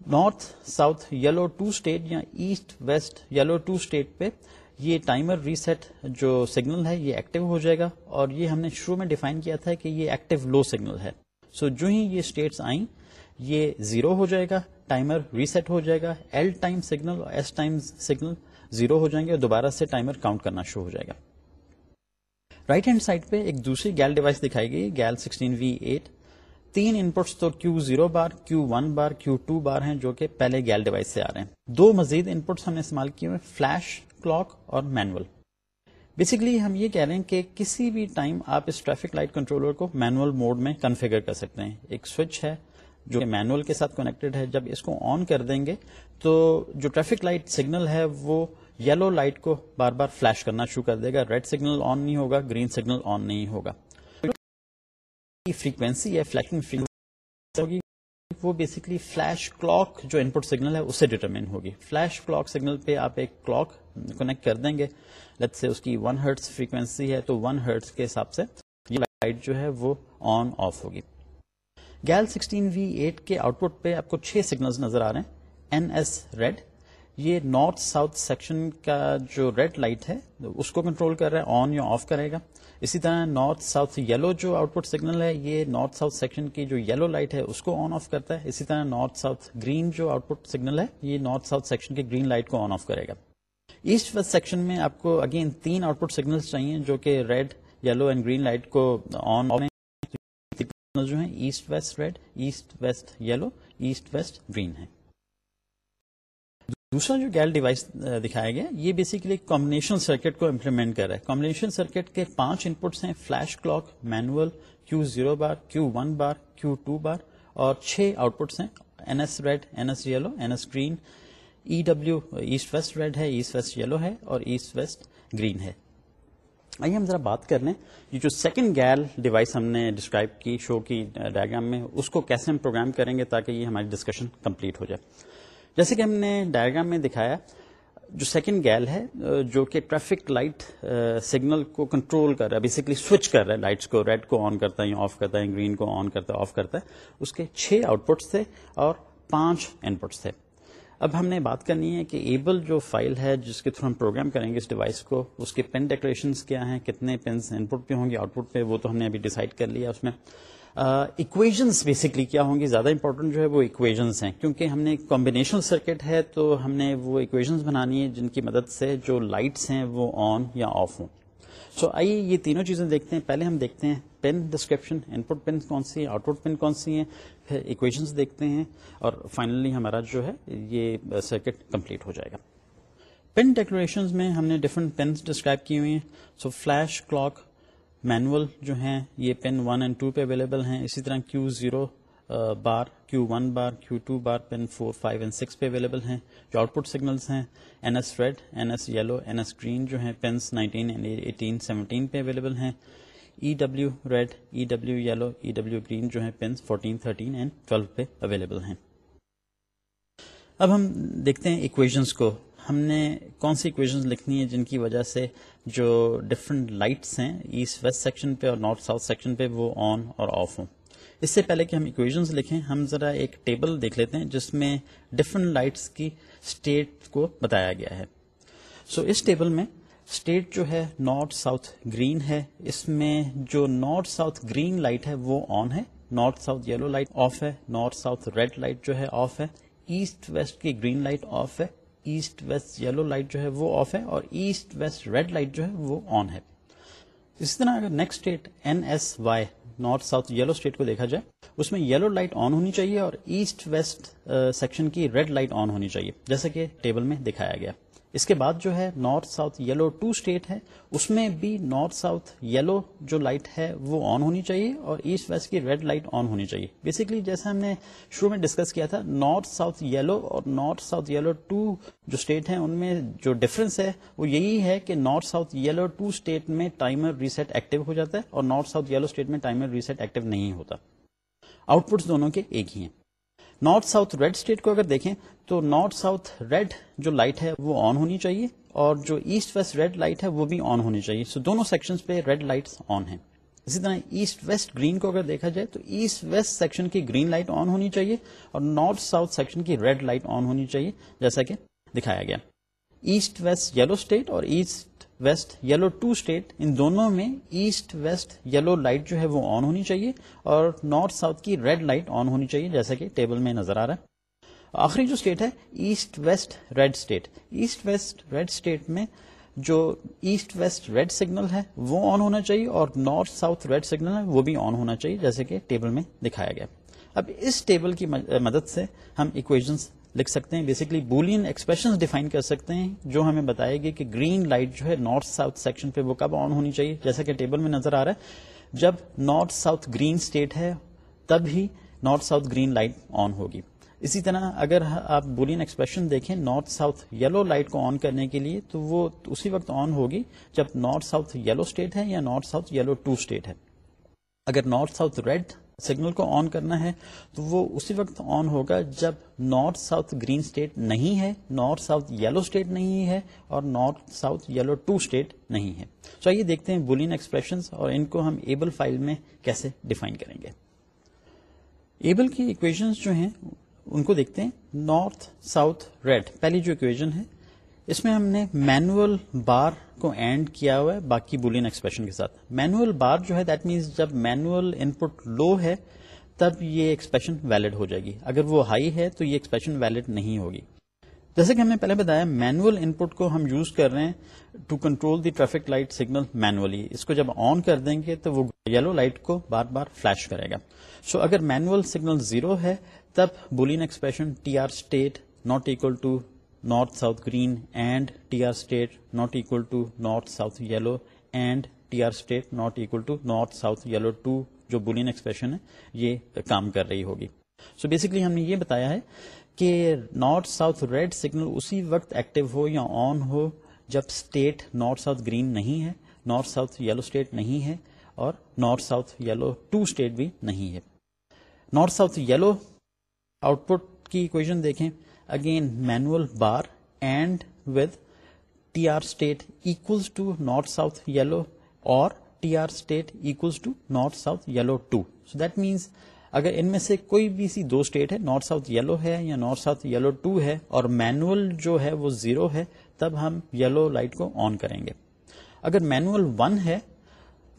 north south yellow two state یا east west yellow two state پہ یہ ٹائمر ریسیٹ جو سگنل ہے، یہ ایکٹیو ہو جائے گا اور یہ ہم نے شروع میں ڈیفائن کیا تھا کہ یہ ایکٹیو لو سگنل ہے۔ سو so جو ہی یہ اسٹیٹس آئیں، یہ زیرو ہو جائے گا ٹائمر ریسیٹ ہو جائے گا ایل ٹائم سگنل اور ایس ٹائم سگنل زیرو ہو جائیں گے اور دوبارہ سے ٹائمر کاؤنٹ کرنا شروع ہو جائے گا۔ رائٹ ہینڈ سائڈ پہ ایک دوسری گیل ڈیوائس دکھائی گئی گیل سکسٹین وی ایٹ تین انپٹس تو Q zero bar Q one bar Q two bar ہیں جو کہ پہلے گیل ڈیوائس سے آ رہے ہیں۔ دو مزید انپٹس ہم نے استعمال کیے ہوئے فلش کلاک اور مینوئل بیسکلی ہم یہ کہہ رہے ہیں کہ کسی بھی ٹائم آپ اس ٹریفک لائٹ کنٹرولر کو مینوئل موڈ میں کنفیگر کر سکتے ہیں. ایک سوئچ ہے جو مینوئل کے ساتھ کنیکٹڈ ہے. جب اس کو آن کر دیں گے تو جو ٹریفک لائٹ سگنل ہے وہ یلو لائٹ کو بار بار فلش کرنا شروع کر دے گا. ریڈ سگنل آن نہیں ہوگا گرین سگنل آن نہیں ہوگا. فریکوینسی ہے فلیشنگ فریکوینسی ہوگی وہ بیسکلی فلش کلاک جو ان پٹ سگنل ہے اس سے ڈیٹرمن ہوگی. فلش کلاک سگنل پہ آپ ایک کلاک کنیکٹ کر دیں گے. لت سے اس کی ون ہرٹس فریکوینسی ہے تو ون ہرٹس کے حساب سے لائٹ جو ہے وہ آن آف ہوگی. گیل سکسٹین وی ایٹ کے آؤٹ پٹ پہ آپ کو چھ سگنلز نظر آ رہے ہیں. این ایس ریڈ یہ نارتھ ساؤتھ سیکشن کا جو ریڈ لائٹ ہے اس کو کنٹرول کر رہا ہے آن یا آف کرے گا. اسی طرح نارتھ ساؤتھ یلو جو آؤٹ پٹ سگنل ہے، یہ نارتھ ساؤتھ سیکشن کی جو یلو لائٹ ہے اس کو آن آف کرتا ہے. اسی طرح نارتھ ساؤتھ گرین جو آؤٹ پٹ سگنل ہے، یہ نارتھ ساؤتھ سیکشن کی گرین لائٹ کو آن آف کرے گا. ایسٹ ویسٹ سیکشن میں آپ کو اگین تین آؤٹ پٹ سگنل چاہیے جو کہ red, yellow and green light کو آن جو ہیں، east west red, east west yellow, east west green ہے دوسرا جو گیل ڈیوائس دکھایا گیا، یہ بیسیکلی کمبنیشن سرکٹ کو امپلیمنٹ کر رہا ہے۔ کمبنیشن سرکٹ کے پانچ ان پٹس ہیں flush clock manual Q zero bar Q one bar Q two bar اور چھ آؤٹ پٹس ہیں۔ N S red N S yellow N S green E W east west red ہے ایسٹ ویسٹ یلو ہے اور east west green ہے۔ آئیے ہم ذرا بات کر لیں۔ یہ جو سیکنڈ گیل ڈیوائس ہم نے ڈسکرائب کی شو کی uh, ڈائگرام میں، اس کو کیسے ہم پروگرام کریں گے تاکہ یہ ہماری ڈسکشن کمپلیٹ ہو جائے۔ جیسے کہ ہم نے ڈائگرام میں دکھایا، جو سیکنڈ گیل ہے uh, جو کہ ٹریفک لائٹ سگنل کو کنٹرول کر رہا ہے بیسکلی سوئچ کر رہا ہے لائٹس کو ریڈ کو آن کرتا ہے یا آف کرتا ہے گرین کو آن کرتا ہے آف کرتا ہے۔ اس کے چھ آؤٹ پٹس تھے اور پانچ ان پٹس تھے۔ اب ہم نے بات کرنی ہے کہ ایبل جو فائل ہے، جس کے تھرو ہم پروگرام کریں گے اس ڈیوائس کو، اس کے پین ڈیکوریشن کیا ہیں، کتنے پینس ان پٹ پہ ہوں گے آؤٹ پٹ پہ، وہ تو ہم نے ابھی ڈیسائڈ کر لیا اس میں۔ اکویژنس بیسکلی کیا ہوں گی؟ زیادہ امپورٹنٹ جو ہے وہ اکویژنس ہیں۔ کیونکہ ہم نے کمبینیشن سرکٹ ہے، تو ہم نے وہ اکویژنس بنانی ہے جن کی مدد سے جو لائٹس ہیں وہ آن یا آف ہوں۔ سو آئیے یہ تینوں چیزیں دیکھتے ہیں. پہلے ہم دیکھتے ہیں pin description input pin کون سی ہے آؤٹ پٹ پین کون سی ہے پھر اکویژنس دیکھتے ہیں اور فائنلی ہمارا جو ہے یہ uh, سرکٹ کمپلیٹ ہو جائے گا. پین ڈیکوریشن میں ہم نے ڈفرنٹ پینس ڈسکرائب کی ہوئی ہیں. سو فلیش کلاک مینول جو ہیں، یہ پین ون اینڈ ٹو پہ اویلیبل ہیں. اسی طرح Q zero bar Q one bar Q two bar pin four five and six پہ اویلیبل ہیں، جو آؤٹ پٹ سگنلس ہیں N S red N S yellow N S green جو ہیں پینس نائنٹین ایٹین سیونٹین پہ available ہیں E W red E W yellow E W green جو ہیں pins fourteen thirteen and twelve پہ available ہیں۔ اب ہم دیکھتے ہیں اکویژنس کو۔ ہم نے کون سی اکویژن لکھنی ہے جن کی وجہ سے جو ڈفرنٹ لائٹس ہیں ایسٹ ویسٹ سیکشن پہ اور نارتھ ساؤتھ سیکشن پہ وہ آن اور آف ہوں۔ اس سے پہلے کہ ہم اکویژنس لکھیں ہم ذرا ایک ٹیبل دیکھ لیتے ہیں جس میں ڈفرنٹ لائٹس کی اسٹیٹ کو بتایا گیا ہے۔ سو so, اس ٹیبل میں اسٹیٹ جو ہے نارتھ ساؤتھ گرین ہے۔ اس میں جو نارتھ ساؤتھ گرین لائٹ ہے وہ آن ہے۔ North south yellow light off ہے۔ نارتھ ساؤتھ ریڈ لائٹ جو ہے آف ہے۔ ایسٹ ویسٹ کی گرین لائٹ آف ہے۔ ایسٹ ویسٹ یلو لائٹ جو ہے وہ آف ہے اور ایسٹ ویسٹ ریڈ لائٹ جو ہے وہ آن ہے۔ اسی طرح اگر next state N S Y north south yellow state کو دیکھا جائے، اس میں یلو لائٹ آن ہونی چاہیے اور ایسٹ ویسٹ سیکشن کی ریڈ لائٹ آن ہونی چاہیے، جیسا کہ ٹیبل میں دکھایا گیا۔ اس کے بعد جو ہے north south yellow two state ہے، اس میں بھی نارتھ ساؤتھ یلو جو لائٹ ہے وہ آن ہونی چاہیے اور ایسٹ ویسٹ کی ریڈ لائٹ آن ہونی چاہیے۔ بیسکلی جیسے ہم نے شروع میں ڈسکس کیا تھا، نارتھ ساؤتھ یلو اور نارتھ ساؤتھ یلو ٹو جو اسٹیٹ ہیں، ان میں جو ڈفرنس ہے، وہ یہی ہے کہ north south yellow two state میں ٹائمر ریسیٹ ایکٹیو ہو جاتا ہے اور نارتھ ساؤتھ یلو اسٹیٹ میں ٹائمر ریسیٹ ایکٹیو نہیں ہوتا۔ آؤٹ پٹس دونوں کے ایک ہی ہیں۔ نارتھ ساؤتھ ریڈ اسٹیٹ کو اگر دیکھیں تو نارتھ ساؤتھ ریڈ جو لائٹ ہے وہ آن ہونی چاہیے اور جو ایسٹ ویسٹ ریڈ لائٹ ہے وہ بھی آن ہونی چاہیے۔ سو so, دونوں سیکشن پہ ریڈ لائٹ آن ہیں۔ اسی طرح ایسٹ ویسٹ گرین کو اگر دیکھا جائے تو ایسٹ ویسٹ سیکشن کی گرین لائٹ آن ہونی چاہیے اور نارتھ ساؤتھ سیکشن کی ریڈ لائٹ آن ہونی چاہیے۔ جیسا کہ دکھایا گیا۔ ایسٹ ویسٹ یلو اسٹیٹ اور east west yellow two state ان دونوں میں ایسٹ ویسٹ یلو لائٹ جو ہے وہ آن ہونی چاہیے اور نارتھ ساؤتھ کی ریڈ لائٹ آن ہونی چاہیے جیسا کہ ٹیبل میں نظر آ رہا ہے آخری جو اسٹیٹ ہے east west red state east west red state میں جو ایسٹ ویسٹ ریڈ سگنل ہے وہ آن ہونا چاہیے اور نارتھ ساؤتھ ریڈ سگنل ہے وہ بھی آن ہونا چاہیے جیسے کہ ٹیبل میں دکھایا گیا اب اس ٹیبل کی مدد سے ہم اکویژنس لکھ سکتے ہیں. بیسکلی بولین ایکسپریشن ڈیفائن کر سکتے ہیں جو ہمیں بتائے گی کہ گرین لائٹ جو ہے نارتھ ساؤتھ سیکشن پہ وہ کب آن ہونی چاہیے. جیسا کہ ٹیبل میں نظر آ رہا ہے، جب نارتھ ساؤتھ گرین اسٹیٹ ہے تب ہی north south green light on ہوگی. اسی طرح اگر آپ بولین ایکسپریشن دیکھیں نارتھ ساؤتھ یلو لائٹ کو آن کرنے کے لیے، تو وہ اسی وقت آن ہوگی جب نارتھ ساؤتھ یلو اسٹیٹ ہے یا north south yellow two state ہے. اگر نارتھ ساؤتھ ریڈ سگنل کو آن کرنا ہے، تو وہ اسی وقت آن ہوگا جب نارتھ ساؤتھ گرین اسٹیٹ نہیں ہے، نارتھ ساؤتھ یلو اسٹیٹ نہیں ہے اور north south yellow two state نہیں ہے۔ سو آئیے دیکھتے ہیں بولین ایکسپریشن اور ان کو ہم ایبل فائل میں کیسے ڈیفائن کریں گے۔ ایبل کی اکویژ جو ہیں، ان کو دیکھتے ہیں۔ نارتھ ساؤتھ ریڈ، پہلی جو اکویژن ہے، اس میں ہم نے مینوئل بار کو اینڈ کیا ہوا ہے، باقی بولین ایکسپریشن کے ساتھ۔ مینوئل بار جو ہے دیٹ مینس جب مینوئل ان پٹ لو ہے، تب یہ ایکسپریشن ویلڈ ہو جائے گی۔ اگر وہ ہائی ہے، تو یہ ایکسپریشن ویلڈ نہیں ہوگی۔ جیسے کہ ہم نے پہلے بتایا مینوئل ان پٹ کو ہم یوز کر رہے ہیں to control the traffic light signal manually اس کو جب آن کر دیں گے، تو وہ یلو لائٹ کو بار بار فلیش کرے گا۔ سو so اگر مینوئل سگنل زیرو ہے، تب Boolean expression T R state not equal to north south green and T R state not equal to north south yellow and T R state not equal to north south yellow two جو Boolean expression ہے، یہ کام کر رہی ہوگی۔ سو so basically ہم نے یہ بتایا ہے کہ نارتھ ساؤتھ ریڈ سگنل اسی وقت ایکٹیو ہو یا آن ہو جب اسٹیٹ نارتھ ساؤتھ گرین نہیں ہے نارتھ ساؤتھ یلو اسٹیٹ نہیں ہے اور north south yellow two state بھی نہیں ہے۔ North south yellow output کی اکویژن دیکھیں۔ Again manual bar and with T R state equals to north south yellow اور T R state equals to north south yellow two so that means اگر ان میں سے کوئی بھی سی دو اسٹیٹ ہے نارتھ ساؤتھ یلو ہے یا نارتھ ساؤتھ یلو ٹو ہے اور مینوئل جو ہے وہ زیرو ہے، تب ہم یلو لائٹ کو آن کریں گے۔ اگر مینوئل ون ہے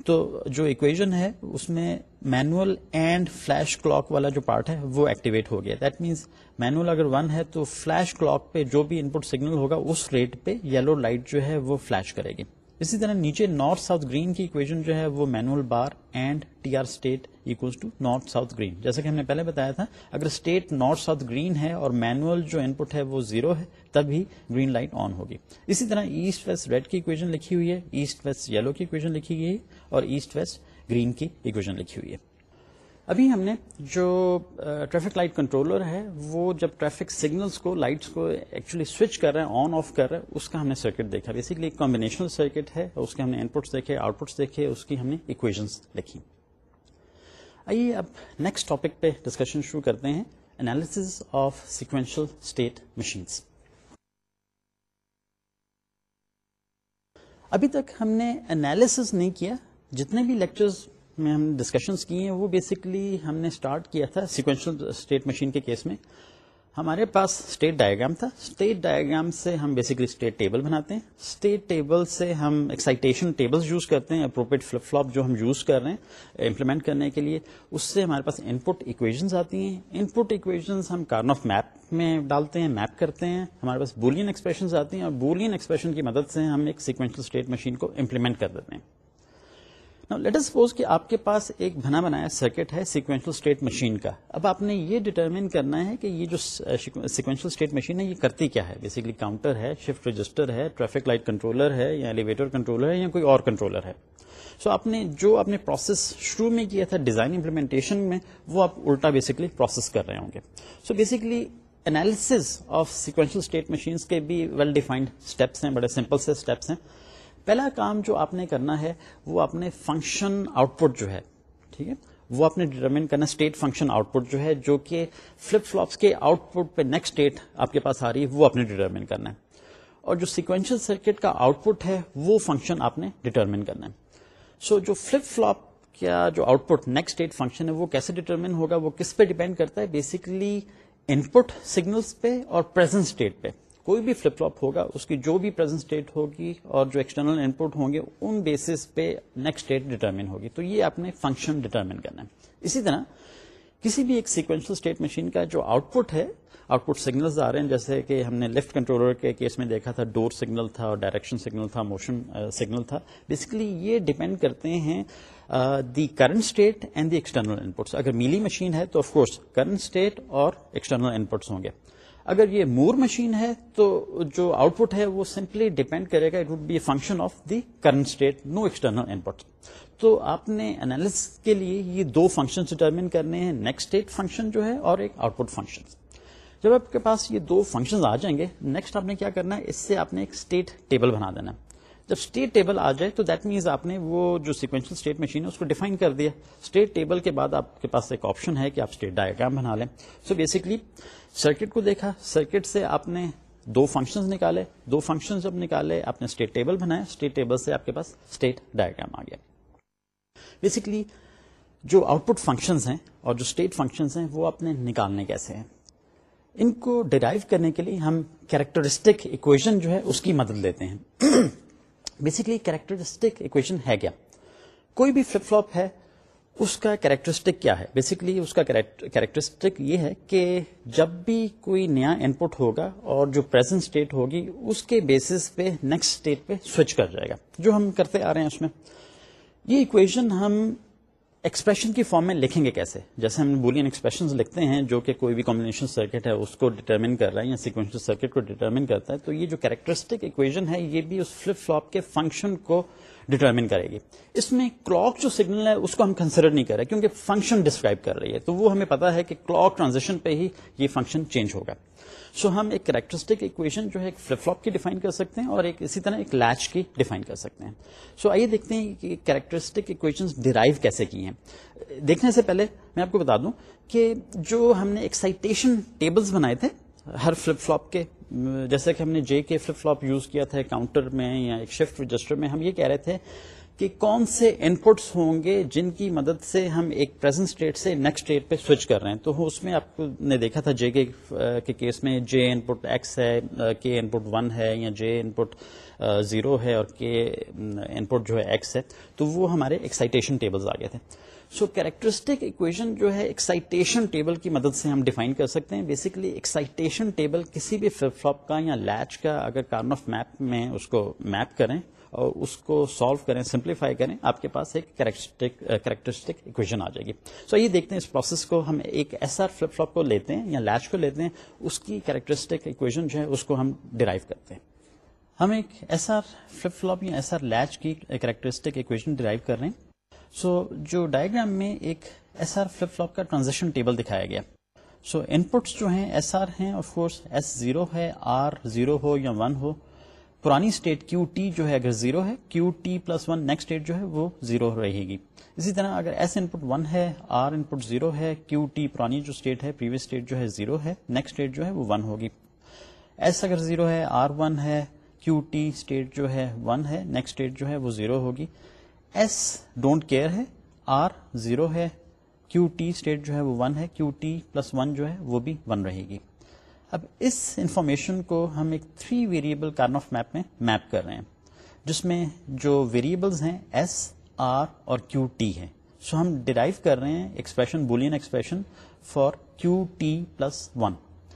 تو جو اکویژن ہے، اس میں مینوئل اینڈ فلش کلاک والا جو پارٹ ہے، وہ ایکٹیویٹ ہو گیا. دیٹ مینس مینوئل اگر ون ہے تو فلش کلاک پہ جو بھی ان پٹ سگنل ہوگا، اس ریٹ پہ یلو لائٹ جو ہے وہ فلش کرے گی. اسی طرح نیچے نارتھ ساؤتھ گرین کی اکویژن جو ہے وہ manual bar and T R state equals to north south green جیسا کہ ہم نے پہلے بتایا تھا، اگر اسٹیٹ نارتھ ساؤتھ گرین ہے اور مینوئل جو ان پٹ ہے وہ زیرو ہے تب ہی گرین لائٹ آن ہوگی۔ اسی طرح ایسٹ ویسٹ ریڈ کی اکویژن لکھی ہوئی ہے ایسٹ ویسٹ یلو کی اکویژن لکھی گئی ہے اور ایسٹ ویسٹ گرین کی اکویژن لکھی ہوئی ہے۔ ابھی ہم نے جو ٹریفک لائٹ کنٹرولر ہے، وہ جب ٹریفک سگنلس کو، لائٹس کو ایکچولی سوئچ کر رہے ہیں، آن آف کر رہے ہیں، اس کا ہم نے سرکٹ دیکھا۔ بیسکلی ایک کمبینیشنل سرکٹ ہے، اس کے ہم نے ان پٹس دیکھے آؤٹ پٹس دیکھے، اس کی ہم نے اکویژنس لکھی۔ آئیے اب نیکسٹ ٹاپک پہ ڈسکشن شروع کرتے ہیں analysis of sequential state machines ابھی تک ہم نے انالیس نہیں کیا، جتنے بھی لیکچرز میں ہم نے ڈسکشنس کی ہیں، وہ بیسکلی ہم نے اسٹارٹ کیا تھا سیکوینشل اسٹیٹ مشین کے کیس میں۔ ہمارے پاس اسٹیٹ ڈائگرام تھا۔ اسٹیٹ ڈائگرام سے ہم بیسکلی اسٹیٹ ٹیبل بناتے ہیں۔ اسٹیٹ ٹیبل سے ہم ایکسائٹیشن ٹیبل یوز کرتے ہیں اپروپریٹ فلپ فلاپ جو ہم یوز کر رہے ہیں امپلیمنٹ کرنے کے لیے۔ اس سے ہمارے پاس ان پٹ اکویژنس آتی ہیں۔ ان پٹ اکویژنس ہم کارن آف میپ میں ڈالتے ہیں میپ کرتے ہیں۔ ہمارے پاس بولین ایکسپریشن آتی ہیں اور بولین ایکسپریشن کی مدد سے ہم ایک سیکوینشل اسٹیٹ مشین کو امپلیمنٹ کر دیتے ہیں۔ لیٹ سپوز کہ آپ کے پاس ایک بنا بنایا سرکٹ ہے سیکوینشل اسٹیٹ مشین کا. اب آپ نے یہ ڈیٹرمن کرنا ہے کہ یہ جو سیکوینشل اسٹیٹ مشین ہے، یہ کرتی کیا ہے? بیسکلی کاؤنٹر ہے شفٹ رجسٹر ہے ٹریفک لائٹ کنٹرولر ہے، یا ایلیویٹر کنٹرولر ہے، یا کوئی اور کنٹرولر ہے. سو آپ نے جو آپ نے پروسیس شروع میں کیا تھا ڈیزائن امپلیمنٹیشن میں، وہ آپ الٹا بیسکلی پروسیس کر رہے ہوں گے. So basically analysis of sequential state machines کے بھی ویل ڈیفائنڈ اسٹیپس ہیں، بڑے سمپل سے اسٹیپس ہیں. پہلا کام جو آپ نے کرنا ہے وہ اپنے فنکشن آؤٹ پٹ جو ہے ٹھیک ہے؟ وہ آپ نے ڈیٹرمن کرنا اسٹیٹ فنکشن آؤٹ پٹ جو ہے جو کہ فلپ فلوپس کے آؤٹ پٹ پہ نیکسٹ اسٹیٹ آپ کے پاس آ رہی ہے وہ آپ نے ڈیٹرمن کرنا ہے۔ اور جو سیکوینشل سرکٹ کا آؤٹ پٹ ہے وہ فنکشن آپ نے ڈیٹرمن کرنا ہے۔ سو so, جو فلپ فلوپ کا جو output next state function ہے وہ کیسے ڈیٹرمن ہوگا؟ وہ کس پہ ڈیپینڈ کرتا ہے؟ بیسکلی ان پٹ سگنلس پہ اور پرزینٹ اسٹیٹ پہ۔ کوئی بھی فلپ فلوپ ہوگا، اس کی جو بھی پرزینٹ اسٹیٹ ہوگی اور جو ایکسٹرنل ان پٹ ہوں گے، ان بیسس پہ نیکسٹ اسٹیٹ ڈیٹرمن ہوگی۔ تو یہ آپ نے فنکشن ڈیٹرمن کرنا ہے۔ اسی طرح، کسی بھی ایک سیکوینشل اسٹیٹ مشین کا جو آؤٹ پٹ ہے آؤٹ پٹ سگنل آ رہے ہیں۔ جیسے کہ ہم نے لیفٹ کنٹرولر کے کیس میں دیکھا تھا ڈور سگنل تھا اور ڈائریکشن سگنل تھا موشن سگنل تھا۔ بیسکلی یہ ڈپینڈ کرتے ہیں the current state and the external inputs اگر میلی مشین ہے تو آف کورس کرنٹ اسٹیٹ اور ایکسٹرنل انپٹس ہوں گے۔ اگر یہ مور مشین ہے تو جو آؤٹ پٹ ہے وہ سمپلی ڈیپینڈ کرے گا. It would be a function of the current state no external input تو آپ نے انالیس کے لیے یہ دو فنکشن ڈیٹرمن کرنے ہیں. نیکسٹ اسٹیٹ فنکشن جو ہے اور ایک آؤٹ پٹ فنکشن جب آپ کے پاس یہ دو فنکشن آ جائیں گے نیکسٹ آپ نے کیا کرنا ہے؟ اس سے آپ نے ایک اسٹیٹ ٹیبل بنا دینا جب اسٹیٹ ٹیبل آ جائے تو دیٹ مینس آپ نے وہ جو سیکوینشل اسٹیٹ مشین ہے، اس کو ڈیفائن کر دیا. اسٹیٹ ٹیبل کے بعد آپ کے پاس ایک آپشن ہے کہ آپ اسٹیٹ ڈائگرام بنا لیں. سو بیسکلی سرکٹ کو دیکھا، سرکٹ سے آپ نے دو فنکشن نکالے، دو فنکشن جب نکالے، آپ نے اسٹیٹ ٹیبل بنایا اسٹیٹ ٹیبل سے آپ کے پاس اسٹیٹ ڈائگرام آ گیا۔ بیسکلی جو آؤٹ پٹ فنکشن ہیں اور جو اسٹیٹ فنکشن ہیں، وہ آپ نے نکالنے کیسے ہیں؟ ان کو ڈرائیو کرنے کے لیے ہم کیریکٹرسٹک اکویژن جو ہے، اس کی مدد لیتے ہیں۔ بیسکلی کیریکٹرسٹک اکویژن ہے کیا؟ کوئی بھی فلپ فلوپ ہے اس کا کیریکٹرسٹک کیا ہے? بیسکلی اس کا کیریکٹرسٹک یہ ہے کہ جب بھی کوئی نیا ان پٹ ہوگا اور جو پرزینٹ اسٹیٹ ہوگی، اس کے بیسس پہ نیکسٹ اسٹیٹ پہ سوئچ کر جائے گا۔ جو ہم کرتے آ رہے ہیں اس میں۔ یہ اکویژن ہم ایکسپریشن کی فارم میں لکھیں گے کیسے؟ جیسے ہم بولین ایکسپریشن لکھتے ہیں جو کہ کوئی بھی کمبینیشن سرکٹ ہے، اس کو ڈیٹرمن کر رہا ہے یا سیکوینشل سرکٹ کو ڈیٹرمن کرتا ہے، تو یہ جو کیریکٹرسٹک اکویژن ہے، یہ بھی اس فلپ فلوپ کے فنکشن کو ڈیٹرمن کرے گی۔ اس میں کلاک جو سگنل ہے، اس کو ہم کنسیڈر نہیں کر رہے، کیونکہ فنکشن ڈسکرائب کر رہی ہے۔ تو وہ ہمیں پتا ہے کہ کلاک ٹرانزیکشن پہ ہی یہ فنکشن چینج ہوگا۔ سو ہم ایک کریکٹرسٹک اکویشن جو ہے، ایک فلپ فلوپ کی ڈیفائن کر سکتے ہیں اور ایک اسی طرح ایک لیچ کی ڈیفائن کر سکتے ہیں۔ سو آئیے دیکھتے ہیں کہ کریکٹرسٹک اکویشن ڈیرائیو کیسے کی ہیں۔ دیکھنے سے پہلے میں آپ کو بتا دوں کہ جو ہم نے ایکسائٹیشن ٹیبلز بنائے تھے، ہر فلپ فلوپ کے جیسے کہ ہم نے جے کے فلپ فلوپ یوز کیا تھا کاؤنٹر میں یا ایک شفٹ رجسٹر میں، ہم یہ کہہ رہے تھے کہ کون سے ان پٹس ہوں گے جن کی مدد سے ہم ایک پرزینٹ اسٹیٹ سے نیکسٹ اسٹیٹ پہ سوئچ کر رہے ہیں۔ تو اس میں آپ نے دیکھا تھا جے کے کیس میں جے ان پٹ ایکس ہے کے ان پٹ ون ہے یا جے ان پٹ زیرو ہے اور کے ان پٹ جو ہے ایکس ہے۔ تو وہ ہمارے ایکسائٹیشن ٹیبلز آ گئے تھے۔ سو کیریکٹرسٹک اکویژن جو ہے ایکسائٹیشن ٹیبل کی مدد سے ہم ڈیفائن کر سکتے ہیں. بیسکلی ایکسائٹیشن ٹیبل کسی بھی فلپ فلوپ کا یا لیچ کا اگر کارن آف میپ میں اس کو میپ کریں اور اس کو سالو کریں سمپلیفائی کریں، آپ کے پاس ایک کریکٹرسٹک اکویژن uh, آ جائے گی. سو یہ دیکھتے ہیں اس پروسیس کو ہم ایک ایس آر فلپ فلوپ کو لیتے ہیں یا لیچ کو لیتے ہیں. اس کی کریکٹرسٹک اکویژن جو ہے، اس کو ہم ڈرائیو کرتے ہیں. ہم ایک ایس آر فلپ فلوپ یا ایس آر لیچ کی کریکٹرسٹک اکویژن ڈرائیو کر رہے ہیں. سو جو ڈائگرام میں ایک ایس آر فلپ فلوپ کا ٹرانزیکشن ٹیبل دکھایا گیا۔ سو ان پٹس جو ہیں ایس آر ہیں آف کورس ایس زیرو ہے، آر زیرو ہو یا ون ہو۔ پرانی اسٹیٹ کیو ٹی جو ہے اگر زیرو ہے، Q T plus one next state جو ہے وہ زیرو رہے گی۔ اسی طرح اگر ایس ان پٹ ون ہے، آر ان پٹ زیرو ہے، کیو ٹی پرانی جو اسٹیٹ ہے پریویس اسٹیٹ جو ہے زیرو ہے، نیکسٹ اسٹیٹ جو ہے وہ ون ہوگی۔ ایس اگر زیرو ہے، آر ون ہے، کیو ٹی اسٹیٹ جو ہے ون ہے، نیکسٹ اسٹیٹ جو ہے وہ زیرو ہوگی۔ ایس ڈونٹ کیئر ہے آر زیرو ہے کیو ٹی اسٹیٹ جو ہے وہ ون ہے کیو ٹی پلس ون جو ہے وہ بھی ون رہے گی۔ اب اس انفارمیشن کو ہم ایک three variable Karnaugh map میں میپ کر رہے ہیں، جس میں جو ویریبلز ہیں ایس آر اور کیو ٹی ہے سو ہم ڈرائیو کر رہے ہیں expression Boolean expression for Q T plus one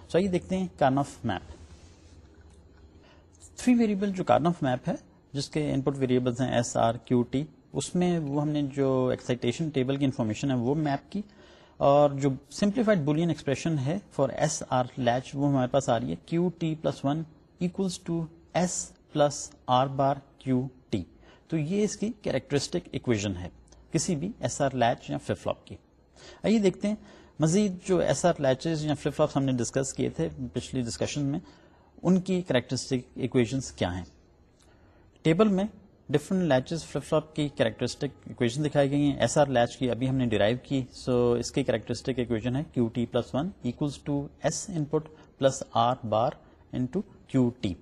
so آئیے دیکھتے ہیں Karnaugh map three variable جو کارن آف میپ ہے، جس کے ان پٹ ویریبلس ہیں ایس آر کیو ٹی اس میں وہ ہم نے جو ایکسائٹیشن ٹیبل کی انفارمیشن ہے وہ میپ کی اور جو سمپلیفائڈ بولین ایکسپریشن ہے فار ایس آر لیچ وہ ہمارے پاس آ رہی ہے Q T plus one equals to S plus R bar Q T تو یہ اس کی کیریکٹرسٹک اکویژن ہے کسی بھی ایس آر لیچ یا فلپ فلوپ کی۔ آئیے دیکھتے ہیں۔ مزید جو ایس آر لیچز یا فلپ فلوپس ہم نے ڈسکس کیے تھے پچھلی ڈسکشن میں، ان کی کریکٹرسٹک اکویژنس کیا ہیں۔ ٹیبل میں ڈفرنٹ لیچز فلپ فلپ کی کیریکٹرسٹک اکویژن دکھائی گئی ہیں۔ ایس آر لیچ کی ابھی ہم نے ڈرائیو کی سو so اس کی کیریکٹرسٹک اکویژن ہے Q T plus one equals to S input plus R bar into Q T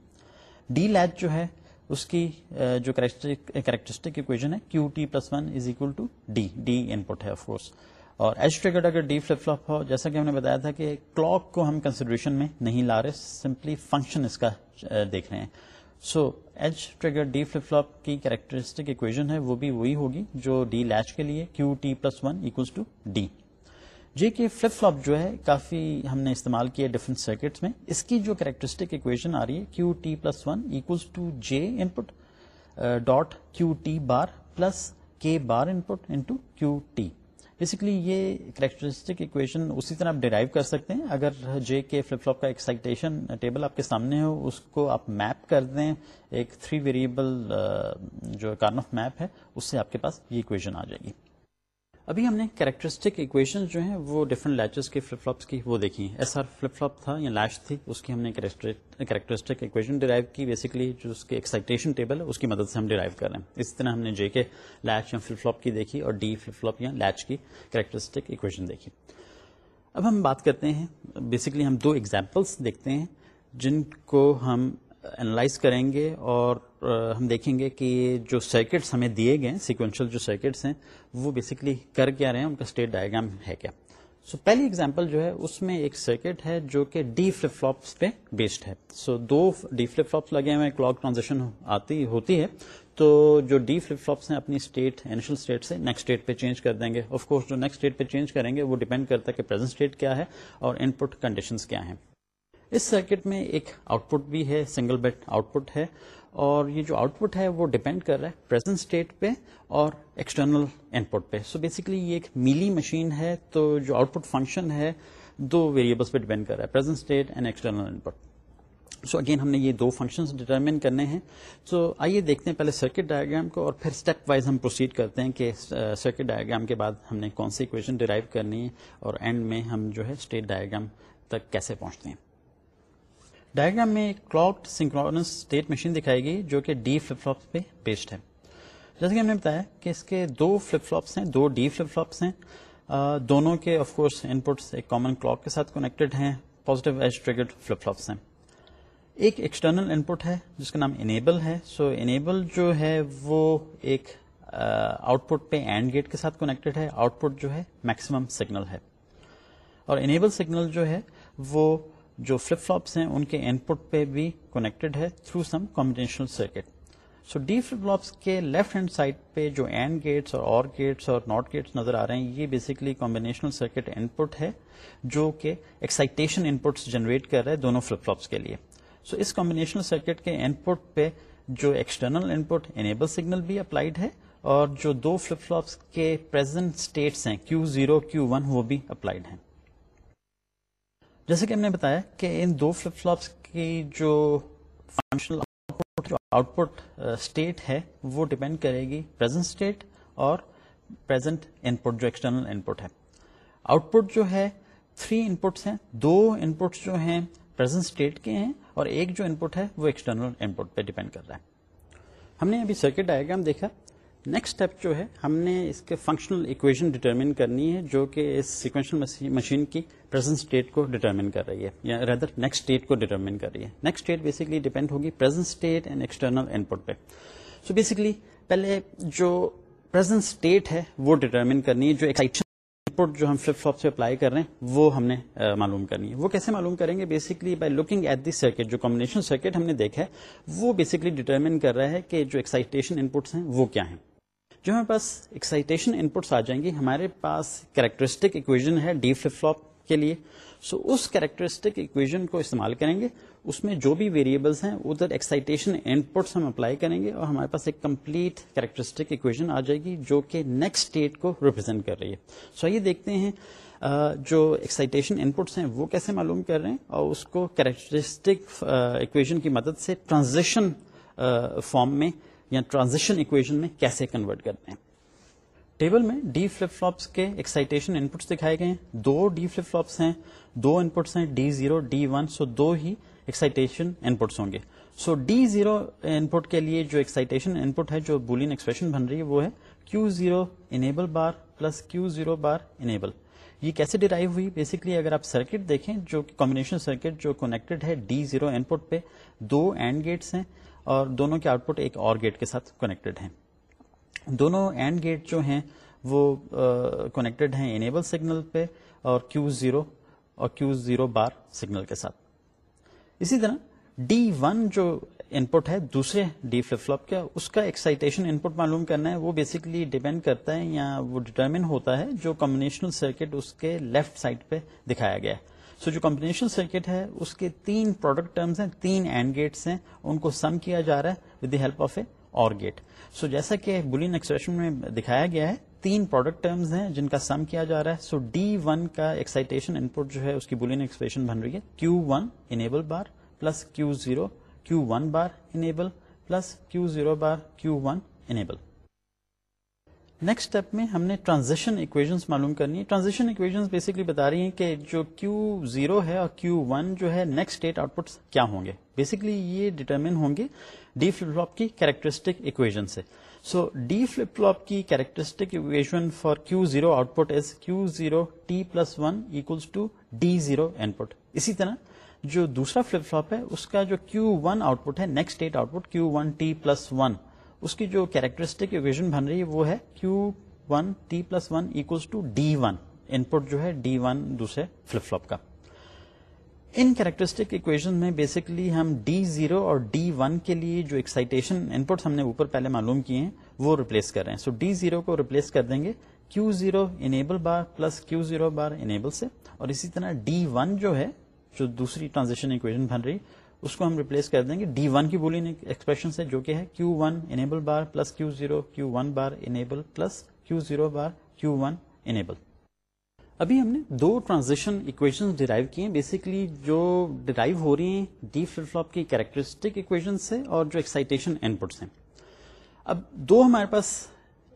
D latch جو ہے، اس کی uh, جو کریکٹرسٹک اکویژن ہے Q T plus one is equal to D D input ہے of course اور edge triggered اگر D flip flip ہو، جیسا کہ ہم نے بتایا تھا کہ کلاک کو ہم کنسیڈریشن میں نہیں لا رہے سمپلی فنکشن اس کا uh, دیکھ رہے ہیں۔ So edge trigger D flip flop کی کیریکٹرسٹک اکویژن ہے، وہ بھی وہی ہوگی جو ڈی لیچ کے لیے Q T plus one equals to D J K flip flop جو ہے، کافی ہم نے استعمال کیا ڈفرنٹ سرکٹس میں. اس کی جو کریکٹرسٹک اکویژن آ رہی ہے Q T plus one equals to J input dot Q T bar plus K bar input into Q T basically یہ کریکٹرسٹک اکویشن اسی طرح آپ ڈیرائیو کر سکتے ہیں. اگر جے کے فلپ فلوپ کا ایکسائٹیشن ٹیبل آپ کے سامنے ہو، اس کو آپ میپ کر دیں. ایک تھری ویریبل جو کارن آف میپ ہے، اس سے آپ کے پاس یہ اکویشن آ جائے گی. ابھی ہم نے کریکٹرسٹک اکویشن جو ہیں وہ ڈفرنٹ لیچز کے فلپ فلپس کی وہ دیکھی ایس آر فلپ فلپ تھا یا لیچ تھی، اس کی ہم نے کریکٹرسٹک اکویشن ڈرائیو کی بیسکلی جو اس کے ایکسائٹیشن ٹیبل ہے، اس کی مدد سے ہم ڈرائیو کر رہے ہیں۔ اس طرح ہم نے جے کے لیچ یا فلپ فلپ کی دیکھی اور ڈی فلپ فلپ یا لیچ کی کریکٹرسٹک اکویشن دیکھی۔ اب ہم بات کرتے ہیں بیسکلی ہم دو ایگزامپلس دیکھتے ہیں جن کو ہم اینالائز کریں گے اور ہم دیکھیں گے کہ جو سرکٹس ہمیں دیے گئے سیکوینشل جو سرکٹس ہیں وہ بیسکلی کر کیا رہے ہیں ان کا اسٹیٹ ڈائگرام ہے کیا؟ سو so, پہلی اگزامپل جو ہے اس میں ایک سرکٹ ہے جو کہ ڈی فلپ فلوپس پہ بیسڈ ہے. سو so, دو ڈی فلپ فلوپس لگے ہوئے کلاک ٹرانزیکشن آتی ہوتی ہے تو جو ڈی فلپ فلوپس ہیں اپنی اسٹیٹ انیشل اسٹیٹ سے نیکسٹ اسٹیٹ پہ چینج کر دیں گے. آف کورس جو نیکسٹ اسٹیٹ پہ چینج کریں گے وہ ڈیپینڈ کرتا ہے کہ پرزینٹ اسٹیٹ کیا ہے اور ان پٹ کنڈیشنز کیا ہیں. اس سرکٹ میں ایک آؤٹ پٹ بھی ہے سنگل بیٹ آؤٹ پٹ ہے، اور یہ جو آؤٹ پٹ ہے وہ ڈپینڈ کر رہا ہے پرزینٹ اسٹیٹ پہ اور ایکسٹرنل ان پٹ پہ۔ سو بیسکلی یہ ایک میلی مشین ہے، تو جو آؤٹ پٹ فنکشن ہے، دو ویریبلس پہ ڈپینڈ کر رہا ہے present state and external input so again ہم نے یہ دو فنکشن ڈیٹرمن کرنے ہیں۔ تو آئیے دیکھتے ہیں پہلے سرکٹ ڈائگرام کو اور پھر اسٹیپ وائز ہم پروسیڈ کرتے ہیں کہ uh, سرکٹ ڈائگرام کے بعد ہم نے کون سی اکویشن ڈرائیو کرنی ہے اور اینڈ میں ہم جو ہے اسٹیٹ ڈائگرام تک کیسے پہنچتے ہیں۔ ڈائگرام میں کلاک سنکرونس اسٹیٹ مشین دکھائے گی جو کہ ڈی فلپ فلوپ پہ بیسڈ ہے۔ جیسے کہ ہم نے بتایا کہ اس کے دو فلپ فلوپس ہیں دو ڈی فلپ فلوپس ہیں۔ دونوں کے آف کورس ان پٹس ایک کامن کلاک کے ساتھ کنیکٹڈ ہیں positive edge triggered flip flops ہیں۔ ایک ایکسٹرنل ان پٹ ہے جس کا نام انیبل ہے۔ سو so, انیبل جو ہے وہ ایک آؤٹ پٹ پہ اینڈ گیٹ کے ساتھ کنیکٹڈ ہے۔ آؤٹ پٹ جو ہے میکسیمم سگنل ہے۔ اور انیبل سگنل جو ہے وہ جو فلپ فلوپس ہیں، ان کے ان پٹ پہ بھی کنیکٹڈ ہے through some combinational circuit so D flip flops کے لیفٹ ہینڈ سائڈ پہ جو اینڈ گیٹس اور اور گیٹس اور ناٹ گیٹس نظر آ رہے ہیں، یہ basically combinational circuit input ہے، جو کہ ایکسائٹیشن ان پٹس جنریٹ کر رہے ہیں دونوں فلپ فلوپس کے لیے. سو اس کمبینیشنل سرکٹ کے ان پٹ پہ جو external input enable signal بھی اپلائڈ ہے اور جو دو فلپ فلوپس کے پرزینٹ اسٹیٹس ہیں کیو زیرو کیو ون وہ بھی اپلائڈ ہیں. جیسے کہ ہم نے بتایا کہ ان دو فلپ فلوپس کی جو فنکشنل آؤٹ پٹ اسٹیٹ ہے، وہ ڈپینڈ کرے گی پرزینٹ اسٹیٹ اور پرزینٹ ان پٹ جو ایکسٹرنل ان پٹ ہے۔ آؤٹ پٹ جو ہے تھری ان پٹس ہیں، دو ان پٹس جو ہیں پرزینٹ اسٹیٹ کے ہیں اور ایک جو ان پٹ ہے وہ ایکسٹرنل ان پٹ پہ ڈپینڈ کر رہا ہے۔ ہم نے ابھی سرکٹ ڈائگرام دیکھا۔ نیکسٹ اسٹیپ جو ہے، ہم نے اس کے فنکشنل اکویشن ڈیٹرمن کرنی ہے جو کہ اس سیکوینشل مشین کی پرزینٹ اسٹیٹ کو ڈیٹرمن کر رہی ہے، یا ردر نیکسٹ اسٹیٹ کو ڈیٹرمن کر رہی ہے۔ نیکسٹ اسٹیٹ بیسکلی ڈیپینڈ ہوگی present state and external input پہ۔ سو بیسکلی پہلے جو پرزینٹ اسٹیٹ ہے وہ ڈیٹرمن کرنی ہے، جو پٹ جو ہم فلپ فلوپ سے اپلائی کر رہے ہیں، وہ ہم نے معلوم کرنی ہے۔ وہ کیسے معلوم کریں گے؟ Basically by looking at the circuit جو کمبنیشن سرکٹ ہم نے دیکھا ہے، وہ بیسکلی ڈیٹرمن کر رہا ہے کہ جو ایکسائٹیشن ان پٹس ہیں وہ کیا ہیں۔ جو ہمارے پاس ایکسائٹیشن ان پٹس آ جائیں گی ہمارے پاس کریکٹرسٹک اکویژن ہے ڈی فلپ فلوپ کے لیے۔ سو so, اس کریکٹرسٹک اکویژن کو استعمال کریں گے۔ اس میں جو بھی ویریبلس ہیں ادھر ایکسائٹیشن ان پٹس ہم اپلائی کریں گے اور ہمارے پاس ایک کمپلیٹ کریکٹرسٹک اکویژن آ جائے گی جو کہ نیکسٹ اسٹیٹ کو ریپرزینٹ کر رہی ہے۔ سو so, یہ دیکھتے ہیں جو ایکسائٹیشن ان پٹس ہیں وہ کیسے معلوم کر رہے ہیں اور اس کو کریکٹرسٹک اکویژن کی مدد سے ٹرانزیکشن فارم میں یا ٹرانزیشن اکویشن میں کیسے کنورٹ کرتے ہیں؟ ٹیبل میں ڈی فلپ فلوپس کے ایکسائٹیشن ان پٹس دکھائے گئے ہیں۔ دو ڈی فلپ فلوپس ہیں، دو ان پٹس ہیں D zero D one so دو ہی ایکسائٹیشن ان پٹس ہوں گے۔ سو ڈی زیرو ان پٹ کے لیے جو ایکسائٹیشن ان پٹ ہے، جو بولین ایکسپریشن بن رہی ہے، وہ ہے Q zero enable bar plus Q zero bar enable یہ کیسے ڈرائیو ہوئی؟ بیسکلی اگر آپ سرکٹ دیکھیں، جو کمبنیشن سرکٹ جو کنیکٹڈ ہے ڈی زیرو ان پٹ پہ، دو اینڈ گیٹس ہیں۔ اور دونوں کے آؤٹ پٹ ایک اور گیٹ کے ساتھ کنیکٹڈ ہیں۔ دونوں اینڈ گیٹ جو ہیں، وہ کنیکٹڈ ہیں انیبل سگنل پہ اور کیو زیرو اور کیو زیرو بار سگنل کے ساتھ۔ اسی طرح ڈی ون جو ان پٹ ہے، دوسرے ڈی فلپ فلپ کا اس کا ایکسائٹیشن ان پٹ معلوم کرنا ہے۔ وہ بیسکلی ڈیپینڈ کرتا ہے یا وہ ڈیٹرمن ہوتا ہے جو کمبنیشنل سرکٹ اس کے لیفٹ سائڈ پہ دکھایا گیا ہے۔ سو جو کمبنیشن سرکٹ ہے، اس کے تین پروڈکٹ ٹرمز ہیں، تین اینڈ گیٹس ہیں، ان کو سم کیا جا رہا ہے with the help of a or gate so جیسا کہ بلین ایکسپریشن میں دکھایا گیا ہے، تین پروڈکٹ ٹرمز ہیں جن کا سم کیا جا رہا ہے. سو ڈی ون کا ایکسائٹیشن ان پٹ جو ہے، اس کی بلین ایکسپریشن بن رہی ہے. Q one enable bar plus Q zero Q one bar enable plus Q zero bar Q one enable next step میں ہم نے ٹرانزیکشن اکویژنس معلوم کرنی ہے ٹرانزیکشن اکویژنس بیسکلی بتا رہی ہیں کہ جو کیو زیرو ہے اور کیو ون جو ہے نیکسٹ اسٹیٹ آؤٹ پٹ کیا ہوں گے۔ بیسکلی یہ ڈیٹرمن ہوں گے ڈی فلپ فلوپ کی کیریکٹرسٹک اکویژن سے۔ سو ڈی فلپ فلوپ کی characteristic equation for Q zero output is Q zero T plus one equals to D zero input اسی طرح جو دوسرا فلپ فلوپ ہے، اس کا جو کیو ون آؤٹ پٹ ہے next state output Q one T plus one اس کی جو کیریکٹرسٹک ایویژن بن رہی ہے وہ ہے Q one T plus one equals to D one input جو ہے ڈی ون دوسرے فلپ فلوپ کا. ان کیریکٹرسٹک اکویژن میں بیسکلی ہم ڈی زیرو اور ڈی ون کے لیے جو ایکسائٹیشن ان پٹ ہم نے اوپر پہلے معلوم کیے ہیں، وہ ریپلیس کر رہے ہیں۔ سو ڈی زیرو کو ریپلیس کر دیں گے Q zero enable bar plus Q zero bar enable سے۔ اور اسی طرح ڈی ون جو ہے، جو دوسری ٹرانزیکشن اکویژن بن رہی اس کو ہم ریپلیس کر دیں گے. ڈی ون کی بولین ایکسپریشن سے جو کہ ہے Q one enable bar plus Q zero Q one bar enable plus Q zero bar Q one enable ابھی ہم نے دو ٹرانزیکشن اکویشن ڈیرائیو کی ہیں. بیسکلی جو ڈیرائیو ہو رہی ہیں ڈی فلپ فلوپ کی کیریکٹرسٹک اکویشن سے اور جو ایکسائٹیشن ان پٹس ہیں. اب دو ہمارے پاس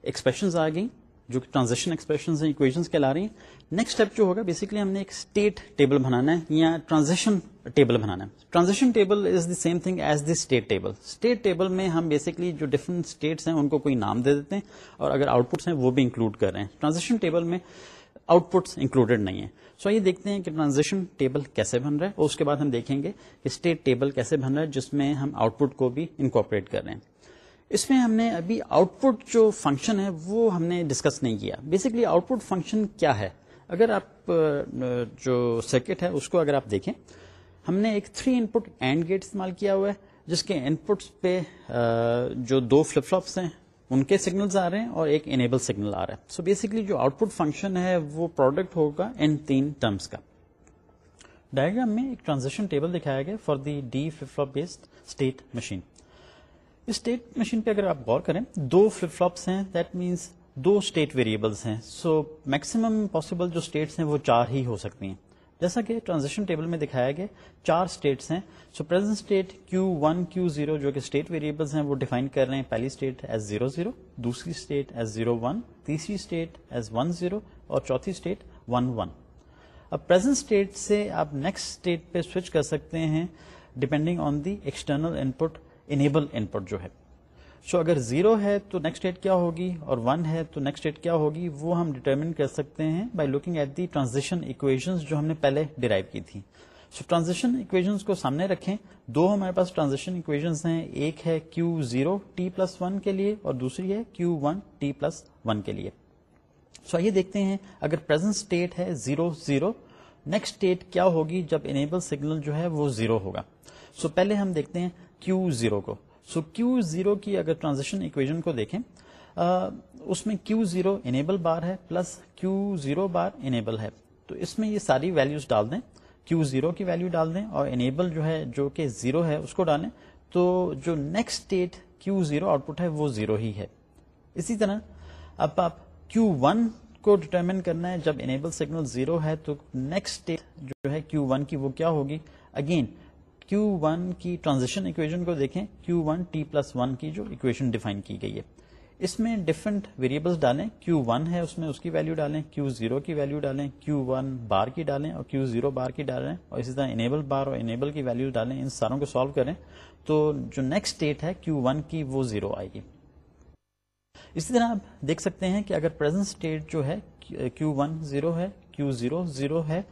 ایکسپریشن آ گئی جو ٹرانزیکشن ایکسپریشن اکویشن کے لا رہی ہیں. نیکسٹ اسٹیپ جو ہوگا بیسکلی ہم نے ایک اسٹیٹ ٹیبل بنانا ہے یا ٹرانزیکشن ٹیبل بنانا ہے. Transaction table is the same thing as the state table state table میں ہم بیسکلی جو ڈفرنٹ اسٹیٹس ہیں، ان کو کوئی نام دے دیتے ہیں اور اگر آؤٹ پٹس ہیں، وہ بھی انکلوڈ کر رہے ہیں. ٹرانزیکشن ٹیبل میں آؤٹ پٹس انکلوڈیڈ نہیں ہے سو so یہ دیکھتے ہیں کہ ٹرانزیکشن ٹیبل کیسے بن رہا ہے اور اس کے بعد ہم دیکھیں گے کہ اسٹیٹ ٹیبل کیسے بن رہا ہے جس میں ہم آؤٹ پٹ کو بھی انکوپریٹ کر رہے ہیں. اس میں ہم نے ابھی آؤٹ پٹ جو فنکشن ہے وہ ہم نے ڈسکس نہیں کیا۔ بیسکلی آؤٹ پٹ فنکشن کیا ہے؟ اگر آپ جو سرکٹ ہے اس کو اگر آپ دیکھیں، ہم نے ایک three input and gate استعمال کیا ہوا ہے، جس کے ان پٹس پہ جو دو فلپ فلپس ہیں، ان کے سگنلز آ رہے ہیں اور ایک انیبل سگنل آ رہا ہے۔ سو بیسکلی جو آؤٹ پٹ فنکشن ہے وہ پروڈکٹ ہوگا ان تین ٹرمس کا۔ ڈائگرام میں ایک ٹرانزیکشن ٹیبل دکھایا گیا for the D flip flip based state machine state machine پہ اگر آپ غور کریں، دو فلپ فلوپس ہیں دیٹ مینس دو اسٹیٹ ویریبلس ہیں۔ سو میکسیمم پاسبل جو اسٹیٹس ہیں وہ چار ہی ہو سکتی ہیں۔ جیسا کہ ٹرانزیکشن ٹیبل میں دکھایا گیا، چار اسٹیٹس ہیں۔ So present state Q one Q zero جو کہ اسٹیٹ ویریبلس ہیں، وہ ڈیفائن کر رہے ہیں۔ پہلی اسٹیٹ ایز زیرو زیرو دوسری اسٹیٹ ایز زیرو ون تیسری اسٹیٹ ایز ون زیرو اور چوتھی اسٹیٹ ون ون اب پرزینٹ اسٹیٹ سے آپ نیکسٹ اسٹیٹ پہ سوئچ کر سکتے ہیں depending on the external input enable input جو ہے۔ سو so, اگر زیرو ہے تو نیکسٹ ڈیٹ کیا ہوگی اور ون ہے تو نیکسٹ ڈیٹ کیا ہوگی؟ وہ ہم ڈیٹرمن کر سکتے ہیں by looking at the transition equations جو ہم نے پہلے ڈیرائیو کی تھی۔ سو ٹرانزیکشن اکویژ کو سامنے رکھیں۔ دو ہمارے پاس ٹرانزیکشن اکویژ ہیں۔ ایک ہے Q zero T plus one کے لیے اور دوسری ہے Q one T plus one کے لیے۔ سو so, آئیے دیکھتے ہیں اگر پرزینٹ اسٹیٹ ہے زیرو زیرو نیکسٹ اسٹیٹ کیا ہوگی جب انیبل سگنل جو ہے وہ زیرو ہوگا۔ سو so, پہلے ہم دیکھتے ہیں کیو زیرو کو. سو کیو زیرو کی اگر ٹرانزیکشن اکویژن کو دیکھیں اس میں کیو زیرو انیبل بار ہے plus Q zero bar enable ہے. تو اس میں یہ ساری ویلوز ڈال دیں. کیو زیرو کی ویلو ڈال دیں اور انیبل جو ہے، جو کہ زیرو ہے، اس کو ڈالیں. تو جو next state Q zero output ہے، وہ زیرو ہی ہے. اسی طرح، اب آپ کیو ون کو ڈٹرمن کرنا ہے، جب انیبل سگنل زیرو ہے، تو نیکسٹ اسٹیٹ جو ہے کیو ون کی، وہ کیا ہوگی؟ اگین کیو ون کی ٹرانزیکشن اکویژن کو دیکھیں Q one T plus one کی جو اکویشن ڈیفائن کی گئی ہے۔ اس میں ڈفرنٹ ویریبلس ڈالیں کیو ون ہے اس میں، اس کی ویلو ڈالیں کیو زیرو کی ویلو ڈالیں کیو ون بار کی ڈالیں اور کیو زیرو بار کی ڈالیں اور اسی طرح انیبل بار اور انیبل کی ویلو ڈالیں، ان ساروں کو سالو کریں۔ تو جو نیکسٹ اسٹیٹ ہے کیو ون کی وہ زیرو آئے گی۔ اسی طرح آپ دیکھ سکتے ہیں کہ اگر پرزینٹ اسٹیٹ جو ہے کیو ون زیرو ہے کیو زیرو زیرو ہے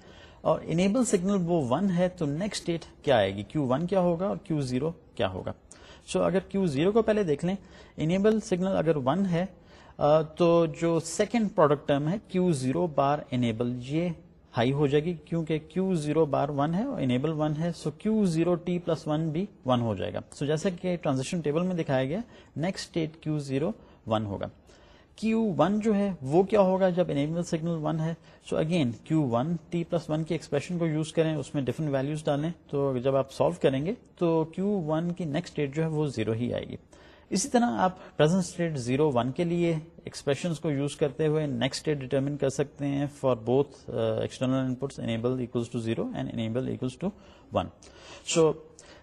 اور انیبل سگنل وہ ون ہے تو نیکسٹ ڈیٹ کیا آئے گی؟ کیو ون کیا ہوگا اور کیو زیرو کیا ہوگا؟ سو so, اگر کیو زیرو کو پہلے دیکھ لیں انیبل سگنل اگر ون ہے تو جو سیکنڈ پروڈکٹ ٹرم ہے کیو زیرو بار انیبل یہ ہائی ہو جائے گی کیونکہ کیو زیرو بار ون ہے اور انیبل ون ہے so Q zero T plus one بھی ون ہو جائے گا۔ سو so, جیسے کہ ٹرانزیکشن ٹیبل میں دکھایا گیا next state Q zero one ہوگا۔ کیو ون جو ہے، وہ کیا ہوگا جب انیبل سگنل ون ہے? So again Q one T plus one کی ایکسپریشن کو یوز کریں، اس میں ڈفرنٹ ویلوز ڈالیں. تو جب آپ سالو کریں گے، تو کیو ون کی نیکسٹ ڈیٹ جو ہے، وہ زیرو ہی آئے گی. اسی طرح آپ پرزینٹ اسٹیٹ زیرو ون کے لیے ایکسپریشن کو یوز کرتے ہوئے نیکسٹ ڈیٹ ڈیٹرمن کر سکتے ہیں for both external inputs enable equals to zero and enable equals to one so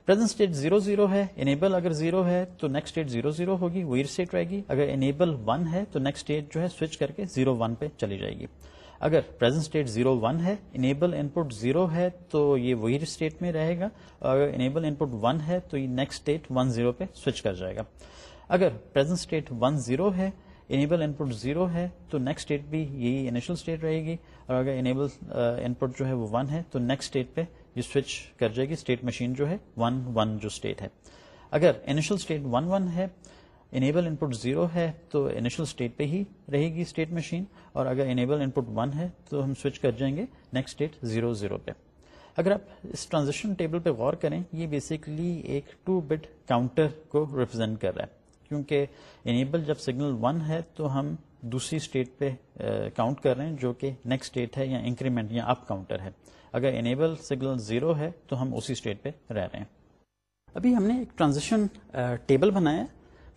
present state zero zero ہے انیبل اگر زیرو ہے تو نیکسٹ اسٹیٹ زیرو زیرو ہوگی وہی اسٹیٹ رہے گی اگر انیبل ون ہے تو نیکسٹ اسٹیٹ جو ہے سوئچ کر کے زیرو ون پہ چلی جائے گی اگر پرزینٹ اسٹیٹ زیرو ون ہے انیبل ان پٹ زیرو ہے تو یہ وہی اسٹیٹ میں رہے گا اگر انیبل ان پٹ ون ہے تو یہ نیکسٹ اسٹیٹ ون زیرو پہ سوئچ کر جائے گا اگر پرزینٹ اسٹیٹ ون زیرو ہے انیبل ان پٹ زیرو ہے تو نیکسٹ اسٹیٹ بھی یہی انیشل اسٹیٹ رہے گی اور اگر انیبل ان پٹ جو ہے وہ ون ہے تو نیکسٹ اسٹیٹ پہ یہ سوئچ کر جائے گی. اسٹیٹ مشین جو ہے ون ون جو اسٹیٹ ہے. اگر انیشل اسٹیٹ ون ون ہے انیبل ان پٹ زیرو ہے، تو انیشل اسٹیٹ پہ ہی رہے گی اسٹیٹ مشین اور اگر انیبل ان پٹ ون ہے، تو ہم سوئچ کر جائیں گے نیکسٹ اسٹیٹ زیرو زیرو پہ. اگر آپ اس ٹرانزیکشن ٹیبل پہ غور کریں، یہ بیسکلی ایک ٹو بٹ کاؤنٹر کو ریپرزینٹ کر رہا ہے. کیونکہ انیبل جب سگنل ون ہے، تو ہم دوسری اسٹیٹ پہ کاؤنٹ کر رہے ہیں جو کہ نیکسٹ اسٹیٹ ہے یا انکریمنٹ یا اپ کاؤنٹر ہے. اگر انیبل سگنل زیرو ہے تو ہم اسی اسٹیٹ پہ رہ رہے ہیں۔ ابھی ہم نے ایک ٹرانزیکشن ٹیبل بنایا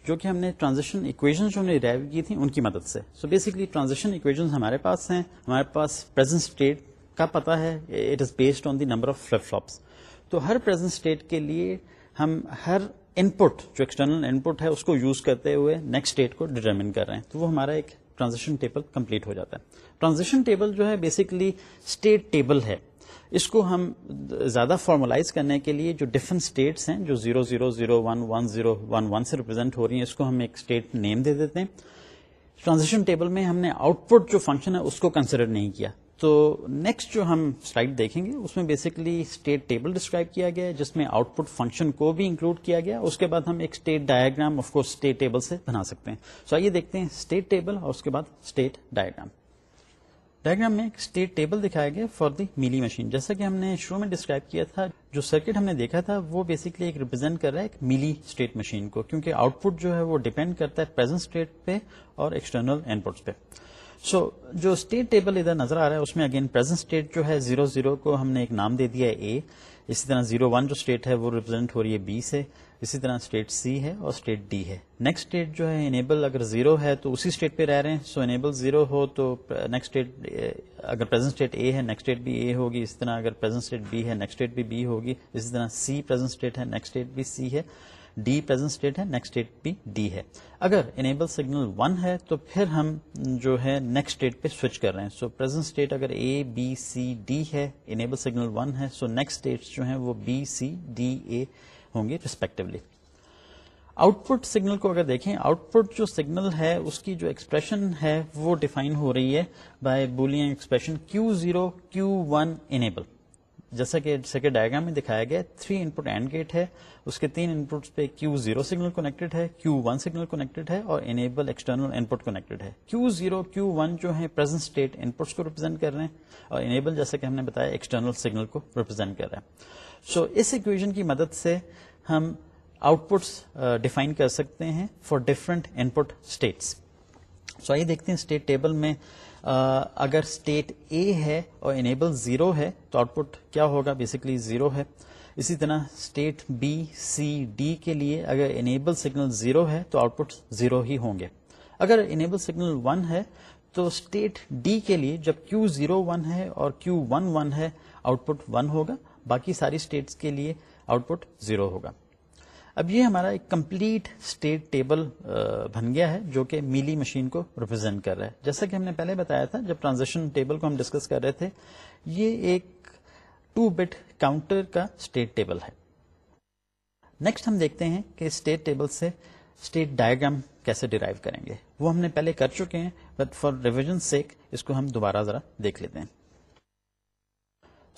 جو کہ ہم نے ٹرانزیکشن اکویژن جو ہم نے ڈرائیو کی تھی ان کی مدد سے۔ سو بیسکلی ٹرانزیکشن اکویژن ہمارے پاس ہیں، ہمارے پاس پرزینٹ اسٹیٹ کا پتا ہے it is based on the number of flip flops تو ہر پرزینٹ اسٹیٹ کے لیے ہم ہر ان پٹ جو ایکسٹرنل ان پٹ ہے، اس کو یوز کرتے ہوئے نیکسٹ اسٹیٹ کو ڈیٹرمن کر رہے ہیں۔ تو وہ ہمارا ایک ٹرانزیکشن ٹیبل کمپلیٹ ہو جاتا ہے۔ ٹرانزیکشن ٹیبل جو ہے بیسکلی اسٹیٹ ٹیبل ہے۔ اس کو ہم زیادہ فارملائز کرنے کے لیے جو ڈفرنٹ اسٹیٹس ہیں، جو zero zero zero one one zero one one سے ریپرزینٹ ہو رہی ہیں، اس کو ہم ایک اسٹیٹ نیم دے دیتے ہیں۔ ٹرانزیکشن ٹیبل میں ہم نے آؤٹ پٹ جو فنکشن ہے، اس کو کنسیڈر نہیں کیا۔ تو نیکسٹ جو ہم سلائڈ دیکھیں گے، اس میں بیسکلی اسٹیٹ ٹیبل ڈسکرائب کیا گیا ہے، جس میں آؤٹ پٹ فنکشن کو بھی انکلوڈ کیا گیا۔ اس کے بعد ہم ایک state diagram of course state table سے بنا سکتے ہیں۔ سو آئیے دیکھتے ہیں اسٹیٹ ٹیبل اور اس کے بعد اسٹیٹ ڈایاگرام ڈائگرام میں ایک اسٹیٹ ٹیبل دکھایا گیا فار دی میلی مشین جیسا کہ ہم نے شروع میں ڈسکرائب کیا تھا جو سرکٹ ہم نے دیکھا تھا وہ بیسکلی ایک ریپرزینٹ کر رہا ہے ایک میلی اسٹیٹ مشین کو کیونکہ آؤٹ پٹ جو ہے وہ ڈیپینڈ کرتا ہے پرزینٹ اسٹیٹ پہ اور ایکسٹرنل ان پٹس پہ. سو so, جو اسٹیٹ ٹیبل ادھر نظر آ رہا ہے اس میں اگین پرزینٹ اسٹیٹ جو ہے زیرو زیرو کو ہم نے ایک نام دے دیا ہے اے اسی طرح زیرو ون جو اسٹیٹ ہے وہ ریپرزینٹ ہو رہی ہے بی سے. اسی طرح اسٹیٹ سی ہے اور اسٹیٹ ڈی ہے۔ نیکسٹ اسٹیٹ جو ہے انیبل اگر زیرو ہے تو اسی اسٹیٹ پہ رہ رہے ہیں۔ سو انیبل زیرو ہو تو uh, نیکسٹ اسٹیٹ uh, اگر پرزینٹ اسٹیٹ اے ہے نیکسٹ اسٹیٹ بھی اے ہوگی۔ اسی طرح اگر پرزینٹ اسٹیٹ بی ہے نیکسٹ اسٹیٹ بھی بی ہوگی۔ اسی طرح سی پرزینٹ اسٹیٹ ہے نیکسٹ اسٹیٹ بھی سی ہے۔ ڈی پرزینٹ اسٹیٹ ہے نیکسٹ اسٹیٹ بھی ڈی ہے۔ اگر انیبل سگنل ون ہے تو پھر ہم جو ہے نیکسٹ اسٹیٹ پہ سوئچ کر رہے ہیں۔ سو پرزینٹ اسٹیٹ اگر اے بی سی ڈی ہے انیبل سگنل ون ہے۔ سو نیکسٹ اسٹیٹ جو ہیں وہ بی سی ڈی اے ہوں گے ریسپیکٹولی آؤٹ پٹ سگنل کو اگر دیکھیں آؤٹ پٹ جو سگنل ہے، اس کی جو ایکسپریشن ہے، وہ ڈیفائن ہو رہی ہے by Boolean expression Q zero Q one enable جیسا کہ سیکنڈ ڈائگرام میں دکھایا گیا three input and gate ہے، اس کے تین ان پٹ پہ کیو زیرو سگنل کنیکٹڈ ہے کیو ون سگنل کنیکٹڈ ہے اور enable external input connected ہے. کیو زیرو کیو ون جو ہے پرزینٹ اسٹیٹ ان پٹس کو ریپرزینٹ کر رہے ہیں اور انیبل جیسا کہ ہم نے بتایا ایکسٹرنل سگنل کو ریپرزینٹ کر رہے ہیں۔ سو so, اس اکویژن کی مدد سے ہم آؤٹ پٹس ڈیفائن کر سکتے ہیں for different input states so آئیے دیکھتے ہیں اسٹیٹ ٹیبل میں uh, اگر اسٹیٹ اے ہے اور انیبل زیرو ہے تو آؤٹ پٹ کیا ہوگا? بیسکلی زیرو ہے. اسی طرح اسٹیٹ بی سی ڈی کے لیے اگر انیبل سگنل زیرو ہے تو آؤٹ پٹ زیرو ہی ہوں گے. اگر انیبل سگنل ون ہے تو اسٹیٹ ڈی کے لیے جب کیو زیرو ون ہے اور کیو ون ون ہے آؤٹ پٹ ون ہوگا. باقی ساری اسٹیٹس کے لیے آؤٹ پٹ زیرو ہوگا۔ اب یہ ہمارا ایک کمپلیٹ اسٹیٹ ٹیبل بن گیا ہے جو کہ میلی مشین کو ریپرزینٹ کر رہا ہے۔ جیسا کہ ہم نے پہلے بتایا تھا، جب ٹرانزیکشن ٹیبل کو ہم ڈسکس کر رہے تھے، یہ ایک ٹو بٹ کاؤنٹر کا اسٹیٹ ٹیبل ہے۔ نیکسٹ ہم دیکھتے ہیں کہ اسٹیٹ ٹیبل سے اسٹیٹ ڈائگرام کیسے ڈیرائیو کریں گے۔ وہ ہم نے پہلے کر چکے ہیں بٹ فار ریویژن سیک اس کو ہم دوبارہ ذرا دیکھ لیتے ہیں۔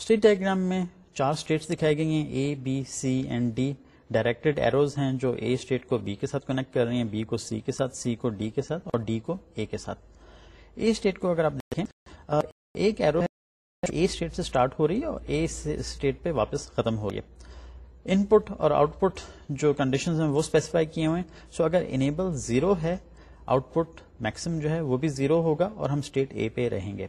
اسٹیٹ ڈائگرام میں چار اسٹیٹس دکھائی گئی ہیں A B C and D directed arrows ہیں جو اے اسٹیٹ کو بی کے ساتھ کنیکٹ کر رہی ہیں بی کو سی کے ساتھ سی کو ڈی کے ساتھ اور ڈی کو اے کے ساتھ۔ اے اسٹیٹ کو اگر آپ دیکھیں ایک ایرو ہے اے اسٹیٹ سے اسٹارٹ ہو رہی ہے اور اے اسٹیٹ پہ واپس ختم ہو رہی ہے۔ ان پٹ اور آؤٹ پٹ جو کنڈیشن ہیں، وہ اسپیسیفائی کیے ہوئے سو اگر انیبل زیرو ہے آؤٹ پٹ میکسم جو ہے، وہ بھی زیرو ہوگا اور ہم اسٹیٹ اے پہ رہیں گے۔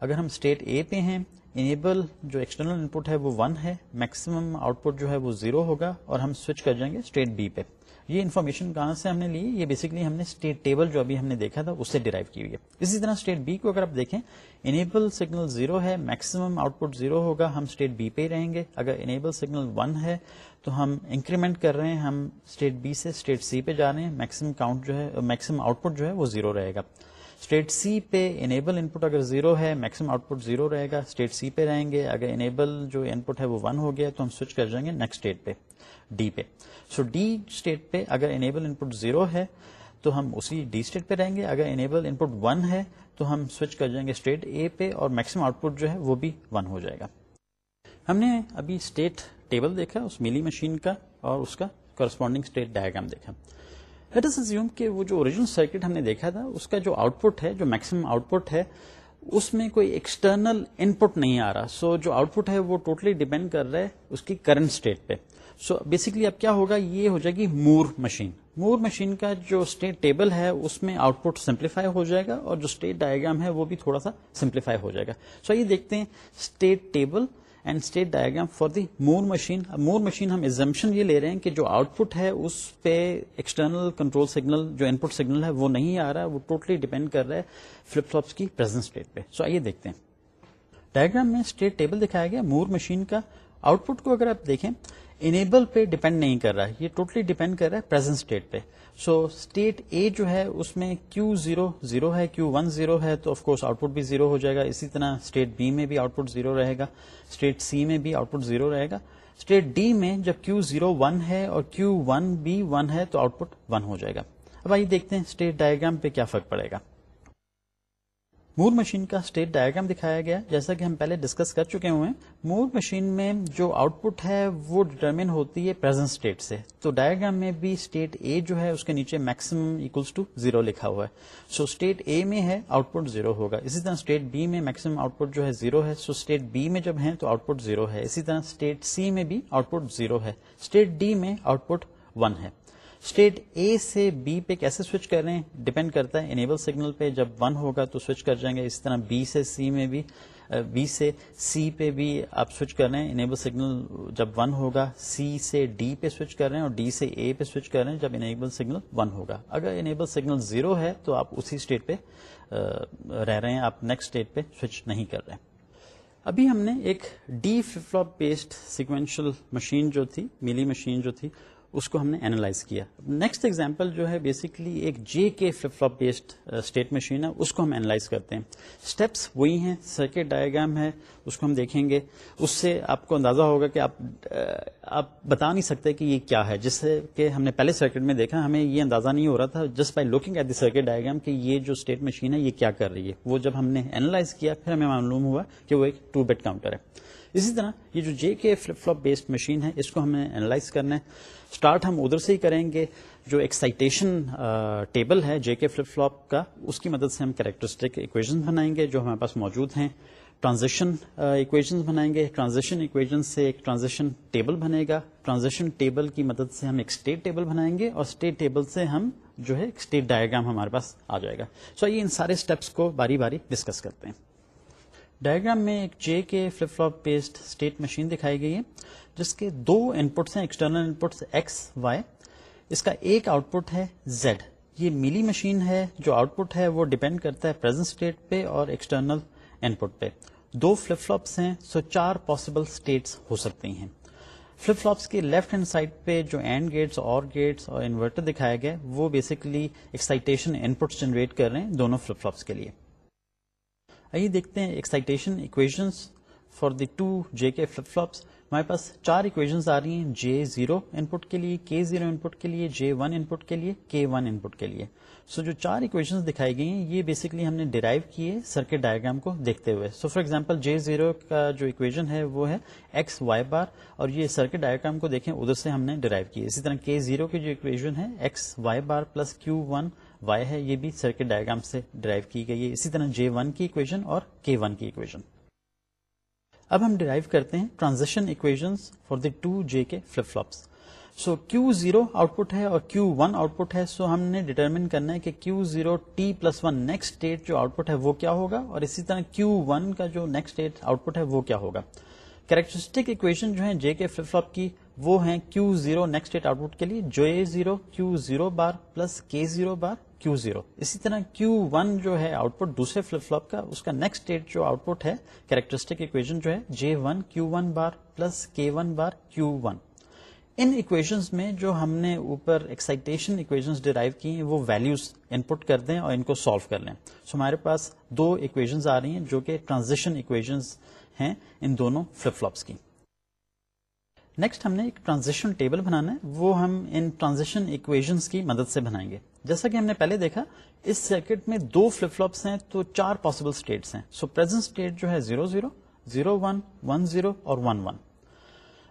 اگر ہم اسٹیٹ اے پہ ہیں انیبل جو ایکسٹرنل ان پٹ ہے وہ ون ہے میکسیمم آؤٹ پٹ جو ہے وہ زیرو ہوگا اور ہم سوئچ کر جائیں گے اسٹیٹ بی پہ۔ یہ انفارمیشن کہاں سے ہم نے لی؟ یہ بیسکلی ہم نے اسٹیٹ ٹیبل جو ابھی ہم نے دیکھا تھا اس سے ڈرائیو کی ہوئی ہے۔ اسی طرح اسٹیٹ بی کو اگر آپ دیکھیں انیبل سگنل زیرو ہے میکسیمم آؤٹ پٹ زیرو ہوگا، ہم اسٹیٹ بی پہ ہی رہیں گے۔ اگر انیبل سگنل ون ہے تو ہم انکریمنٹ کر رہے ہیں، ہم اسٹیٹ بی سے اسٹیٹ سی پہ جا رہے ہیں میکسیمم کاؤنٹ جو ہے میکسیمم آؤٹ پٹ جو ہے وہ زیرو رہے گا۔ اسٹیٹ سی پہ انیبل ان پٹ اگر زیرو ہے میکسیمم آؤٹ پٹ زیرو رہے گا، اسٹیٹ سی پہ رہیں گے، اگر انیبل جو ان پٹ ہے وہ ون ہو گیا تو ہم سوئچ کر جائیں گے نیکسٹ اسٹیٹ پہ ڈی پہ۔ سو ڈی اسٹیٹ پہ اگر انیبل ان پٹ زیرو ہے تو ہم اسی ڈی اسٹیٹ پہ رہیں گے، اگر انیبل ان پٹ ون ہے تو ہم سوئچ کر جائیں گے اسٹیٹ اے پہ اور میکسیمم آؤٹ پٹ جو ہے وہ بھی ون ہو جائے گا۔ ہم نے ابھی اسٹیٹ ٹیبل دیکھا، اس میلی مشین کا اور اس کا کرسپونڈنگ اسٹیٹ ڈائگرام دیکھا۔ لیٹ از ازیوم کہ وہ جو اوریجنل سرکٹ ہم نے دیکھا تھا اس کا جو آؤٹ پٹ ہے جو میکسیمم آؤٹ پٹ ہے اس میں کوئی ایکسٹرنل ان پٹ نہیں آ رہا۔ سو so, جو آؤٹ پٹ ہے وہ ٹوٹلی ڈیپینڈ کر رہا ہے اس کی کرنٹ اسٹیٹ پہ۔ سو بیسکلی اب کیا ہوگا؟ یہ ہو جائے گی مور مشین مور مشین کا جو اسٹیٹ ٹیبل ہے اس میں آؤٹ پٹ سمپلیفائی ہو جائے گا اور جو اسٹیٹ ڈائگرام ہے وہ بھی تھوڑا سا سمپلیفائی ہو جائے گا۔ سو so, یہ دیکھتے ہیں state table and state diagram for the Moore machine Moore machine ہم ایگزمپشن یہ لے رہے ہیں کہ جو آؤٹ پٹ ہے اس پہ ایکسٹرنل کنٹرول سگنل جو ان پٹ سگنل ہے وہ نہیں آ رہا ہے وہ ٹوٹلی ڈیپینڈ کر رہا ہے فلپ فلوپس کی پرزینٹ اسٹیٹ پہ سو آئیے دیکھتے ہیں ڈائگرام میں اسٹیٹ ٹیبل دکھایا گیا مور مشین کا آؤٹ پٹ کو اگر آپ دیکھیں انیبل پہ ڈیپینڈ نہیں کر رہا ہے، یہ ٹوٹلی ڈیپینڈ کر رہا ہے پرزینٹ اسٹیٹ پہ۔ سو اسٹیٹ اے جو ہے، اس میں کیو زیرو زیرو ہے کیو ون زیرو ہے، تو آف کورس آؤٹ پٹ بھی زیرو ہو جائے گا۔ اسی طرح اسٹیٹ بی میں بھی آؤٹ پٹ زیرو رہے گا۔ اسٹیٹ سی میں بھی آؤٹ پٹ زیرو رہے گا۔ اسٹیٹ ڈی میں جب کیو زیرو ون ہے اور کیو ون بی ون ہے، تو آؤٹ پٹ ون ہو جائے گا۔ اب آئیے دیکھتے ہیں اسٹیٹ ڈائگرام پہ کیا فرق پڑے گا۔ مور مشین کا اسٹیٹ ڈائگرام دکھایا گیا جیسا کہ ہم پہلے ڈسکس کر چکے ہوئے ہیں مور مشین میں جو آؤٹ پٹ ہے، وہ ڈیٹرمن ہوتی ہے پرزینٹ اسٹیٹ سے۔ تو ڈائگرام میں بھی اسٹیٹ اے جو ہے، اس کے نیچے میکسیمم اکولس ٹو زیرو لکھا ہوا ہے۔ سو اسٹیٹ اے میں ہے آؤٹ پٹ زیرو ہوگا۔ اسی طرح اسٹیٹ بی میں میکسیمم آؤٹ پٹ جو ہے زیرو ہے۔ سو اسٹیٹ بی میں جب ہے تو آؤٹ پٹ زیرو ہے۔ اسی طرح اسٹیٹ سی میں بھی آؤٹ پٹ زیرو ہے۔ اسٹیٹ ڈی میں آؤٹ پٹ ون ہے۔ اسٹیٹ اے سے بی پہ کیسے سوئچ کر رہے ہیں ڈپینڈ کرتا ہے انیبل سگنل پہ۔ جب ون ہوگا تو سوئچ کر جائیں گے۔ اس طرح بی سے سی میں بھی بی سے سی پہ بھی آپ سوئچ کر رہے ہیں۔ انیبل سگنل جب ون ہوگا سی سے ڈی پہ سوئچ کر رہے ہیں اور ڈی سے اے پہ سوئچ کر رہے ہیں۔ جب انیبل سگنل ون ہوگا۔ اگر انیبل سگنل زیرو ہے تو آپ اسی اسٹیٹ پہ رہ رہے ہیں۔ آپ نیکسٹ اسٹیٹ پہ سوئچ نہیں کر رہے۔ ابھی ہم نے ایک D flip based sequential machine جو تھی میلی مشین جو تھی اس کو ہم نے اینالائز کیا۔ نیکسٹ ایگزامپل جو ہے بیسکلی ایک J K flip flop based state machine ہے، اس کو ہم اینالائز کرتے ہیں۔ اسٹیپس وہی ہیں سرکٹ ڈائگرام ہے، اس کو ہم دیکھیں گے۔ اس سے آپ کو اندازہ ہوگا کہ آپ uh, آپ بتا نہیں سکتے کہ یہ کیا ہے۔ جس سے کہ ہم نے پہلے سرکٹ میں دیکھا، ہمیں یہ اندازہ نہیں ہو رہا تھا just by looking at the circuit diagram کہ یہ جو اسٹیٹ مشین ہے، یہ کیا کر رہی ہے۔ وہ جب ہم نے اینالائز کیا، پھر ہمیں معلوم ہوا کہ وہ ایک ٹو بیٹ کاؤنٹر ہے۔ اسی طرح یہ جو جے K flip flip based machine ہے، اس کو ہمیں اینالائز کرنا ہے۔ اسٹارٹ ہم ادھر سے ہی کریں گے، جو ایکسائٹیشن ٹیبل ہے جے کے فلپ فلوپ کا، اس کی مدد سے ہم کریکٹرسٹک اکویژن بنائیں گے جو ہمارے پاس موجود ہیں۔ ٹرانزیکشن اکویژن بنائیں گے۔ ٹرانزیکشن اکویژن سے ایک ٹرانزیکشن ٹیبل بنے گا۔ ٹرانزیکشن ٹیبل کی مدد سے ہم ایک اسٹیٹ ٹیبل بنائیں گے اور اسٹیٹ ٹیبل سے ہم جو ہے اسٹیٹ ڈائگرام ہمارے پاس آ جائے گا۔ سو so یہ ان سارے اسٹیپس کو باری باری ڈسکس کرتے ہیں۔ ڈائگرام میں ایک J K flip flop based state machine دکھائی گئی ہے، جس کے دو ان پٹس ہیں external inputs X Y اس کا ایک آؤٹ پٹ ہے زیڈ یہ میلی مشین ہے، جو آؤٹ پٹ ہے وہ ڈیپینڈ کرتا ہے پرزینٹ اسٹیٹ پہ اور ایکسٹرنل ان پٹ پہ. دو فلپ فلوپس ہیں، سو چار پاسبل اسٹیٹس ہو سکتی ہیں. فلپ فلوپس کے لیفٹ ہینڈ سائڈ پہ جو اینڈ گیٹس اور گیٹس اور انورٹر دکھایا گیا، وہ بیسکلی ایکسائٹیشن ان پٹس جنریٹ کر رہے ہیں دونوں فلپ فلوپس کے لیے. آئیے دیکھتے ہیں excitation equations for the two J K flip flops ہمارے پاس چار اکویژنس آ رہی ہیں جے زیرو ان پٹ کے لیے کے زیرو ان پٹ کے لیے جے ون ان پٹ کے لیے کے ون ان پٹ کے لیے. سو so, جو چار اکویژنس دکھائی گئی ہیں یہ بیسکلی ہم نے ڈرائیو کیے سرکٹ ڈائگرام کو دیکھتے ہوئے. So for example J zero کا جو اکویژن ہے وہ ہے ایکس وائی بار اور یہ سرکٹ ڈائگرام کو دیکھیں ادھر سے ہم نے ڈرائیو کیے. اسی طرح کے زیرو کی جو اکویژن ہے X Y bar plus Q one Y ہے، یہ بھی سرکٹ ڈائگرام سے ڈرائیو کی گئی ہے۔ اسی طرح جے ون کی اکویژن اور کے ون کی اکویژن اب ہم ڈرائیو کرتے ہیں transition equation for the two J K flip flops so Q zero output ہے اور کیو ون آؤٹ پٹ ہے۔ سو ہم نے ڈیٹرمن کرنا ہے کہ Q zero T plus one next state جو آؤٹ پٹ ہے وہ کیا ہوگا اور اسی طرح کیو ون کا جو نیکسٹ اسٹیٹ آؤٹ پٹ ہے وہ کیا ہوگا۔ کریکٹرسٹک اکویشن جو ہے جے کے فلپ فلپ کی وہ ہیں Q zero next state output کے لیے۔ جو A zero Q zero bar plus K zero bar Q zero اسی طرح کیو ون جو ہے آؤٹ پٹ دوسرے فلپ فلپ کا، اس کا نیکسٹ اسٹیٹ جو آؤٹ پٹ ہے کریکٹرسٹک اکویشن جو ہے J one Q one bar plus K one bar Q one ان اکویشنز میں جو ہم نے اوپر ایکسائٹیشن اکویشنز ڈرائیو کی ہیں، وہ ویلوز ان پٹ کر دیں اور ان کو سالو کر لیں۔ سو ہمارے پاس دو اکویشنز آ رہی ہیں جو کہ ٹرانزیشن اکویشنز ہیں، ان دونوں فلپ فلپس کی۔ نیکسٹ ہم نے ایک ٹرانزیشن ٹیبل بنانا ہے، وہ ہم ان ٹرانزیشن اکویژنس کی مدد سے بنائیں گے۔ جیسا کہ ہم نے پہلے دیکھا، اس سرکٹ میں دو فلپ فلپس ہیں، تو چار پاسبل اسٹیٹس ہیں۔ سو پرزینٹ اسٹیٹ جو ہے zero zero zero one one zero اور ون ون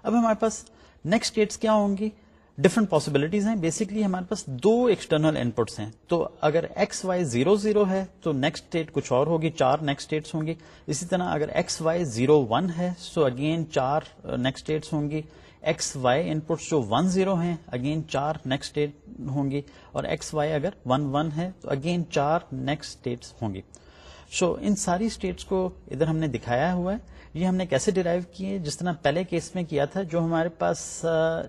اب ہمارے پاس نیکسٹ اسٹیٹس کیا ہوں گی؟ ڈفرنٹ پاسبلٹیز ہیں. بیسکلی ہمارے پاس دو ایکسٹرنل ان پٹس ہیں. تو اگر ایکس وائی زیرو زیرو ہے، تو نیکسٹ اسٹیٹ کچھ اور ہوگی. چار نیکسٹ اسٹیٹس ہوں گی. اسی طرح اگر ایکس وائی زیرو ون ہے سو اگین چار uh, نیکسٹ اسٹیٹس ہوں گی. ایکس وائی ان پٹس جو ون زیرو ہیں اگین چار نیکسٹ اسٹیٹ ہوں گی. اور ایکس وائی اگر ون ون ہے، تو اگین چار نیکسٹ اسٹیٹس ہوں گی. سو ان ساری اسٹیٹس کو ادھر ہم نے دکھایا ہوا ہے. یہ ہم نے کیسے ڈرائیو کیے جس طرح پہلے کیس میں کیا تھا، جو ہمارے پاس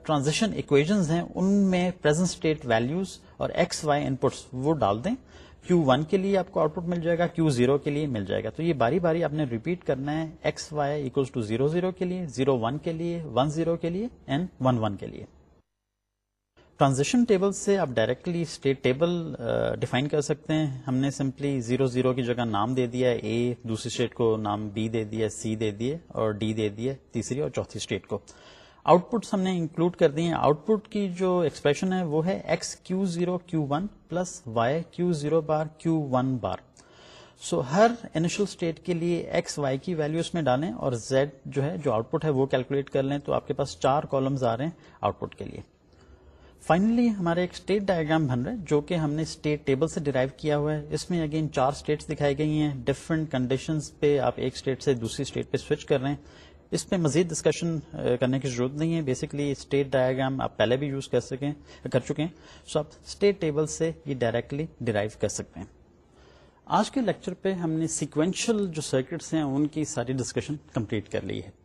ٹرانزیکشن اکویژنز ہیں، ان میں پرزنٹ اسٹیٹ ویلوز اور ایکس وائی ان پٹس وہ ڈال دیں۔ کیو ون کے لیے آپ کو آؤٹ پٹ مل جائے گا کیو زیرو کے لیے مل جائے گا۔ تو یہ باری باری آپ نے ریپیٹ کرنا ہے X Y equals to zero zero کے لیے زیرو ون کے لیے ون زیرو کے لیے اینڈ ون ون کے لیے۔ ٹرانزیکشن ٹیبل سے آپ ڈائریکٹلی اسٹیٹ ٹیبل ڈیفائن کر سکتے ہیں۔ ہم نے سمپلی زیرو زیرو کی جگہ نام دے دیا، اے، دوسری اسٹیٹ کو نام بی دے دیا، سی دے دیے اور ڈی دے دیا، تیسری اور چوتھی اسٹیٹ کو۔ آؤٹ پٹس ہم نے انکلوڈ کر دی ہیں۔ آؤٹ پٹ کی جو ایکسپریشن ہے وہ ہے X Q zero Q one plus Y Q zero bar Q one bar. So ہر انیشل اسٹیٹ کے لیے ایکس وائی کی ویلو اس میں ڈالیں اور زیڈ جو ہے، جو آؤٹ پٹ ہے وہ کیلکولیٹ کر لیں تو آپ کے پاس چار کالمز آ رہے ہیں آؤٹ پٹ کے لیے۔ فائنلی ہمارے ایک اسٹیٹ ڈائگرام بن رہا ہے جو کہ ہم نے اسٹیٹ ٹیبل سے ڈرائیو کیا ہوا ہے۔ اس میں اگین چار اسٹیٹس دکھائی گئی ہیں۔ ڈفرنٹ کنڈیشن پہ آپ ایک اسٹیٹ سے دوسری اسٹیٹ پہ سوئچ کر رہے ہیں۔ اس پہ مزید ڈسکشن کرنے کی ضرورت نہیں ہے۔ بیسکلی اسٹیٹ ڈائگرام آپ پہلے بھی یوز کر سکیں، کر چکے ہیں۔ سو آپ اسٹیٹ ٹیبل سے یہ ڈائریکٹلی ڈرائیو کر سکتے ہیں۔ آج کے لیکچر پہ ہم نے سیکوینشل جو سرکٹس ہیں، ان کی ساری ڈسکشن کمپلیٹ کر لی ہے۔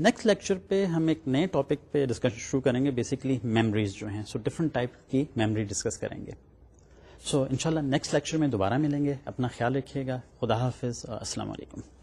نیکسٹ لیکچر پہ ہم ایک نئے ٹاپک پہ ڈسکشن شروع کریں گے بیسکلی میمریز جو ہیں سو ڈفرنٹ ٹائپ کی میمری ڈسکس کریں گے۔ سو انشاءاللہ نیکسٹ لیکچر میں دوبارہ ملیں گے۔ اپنا خیال رکھیے گا۔ خدا حافظ السلام علیکم۔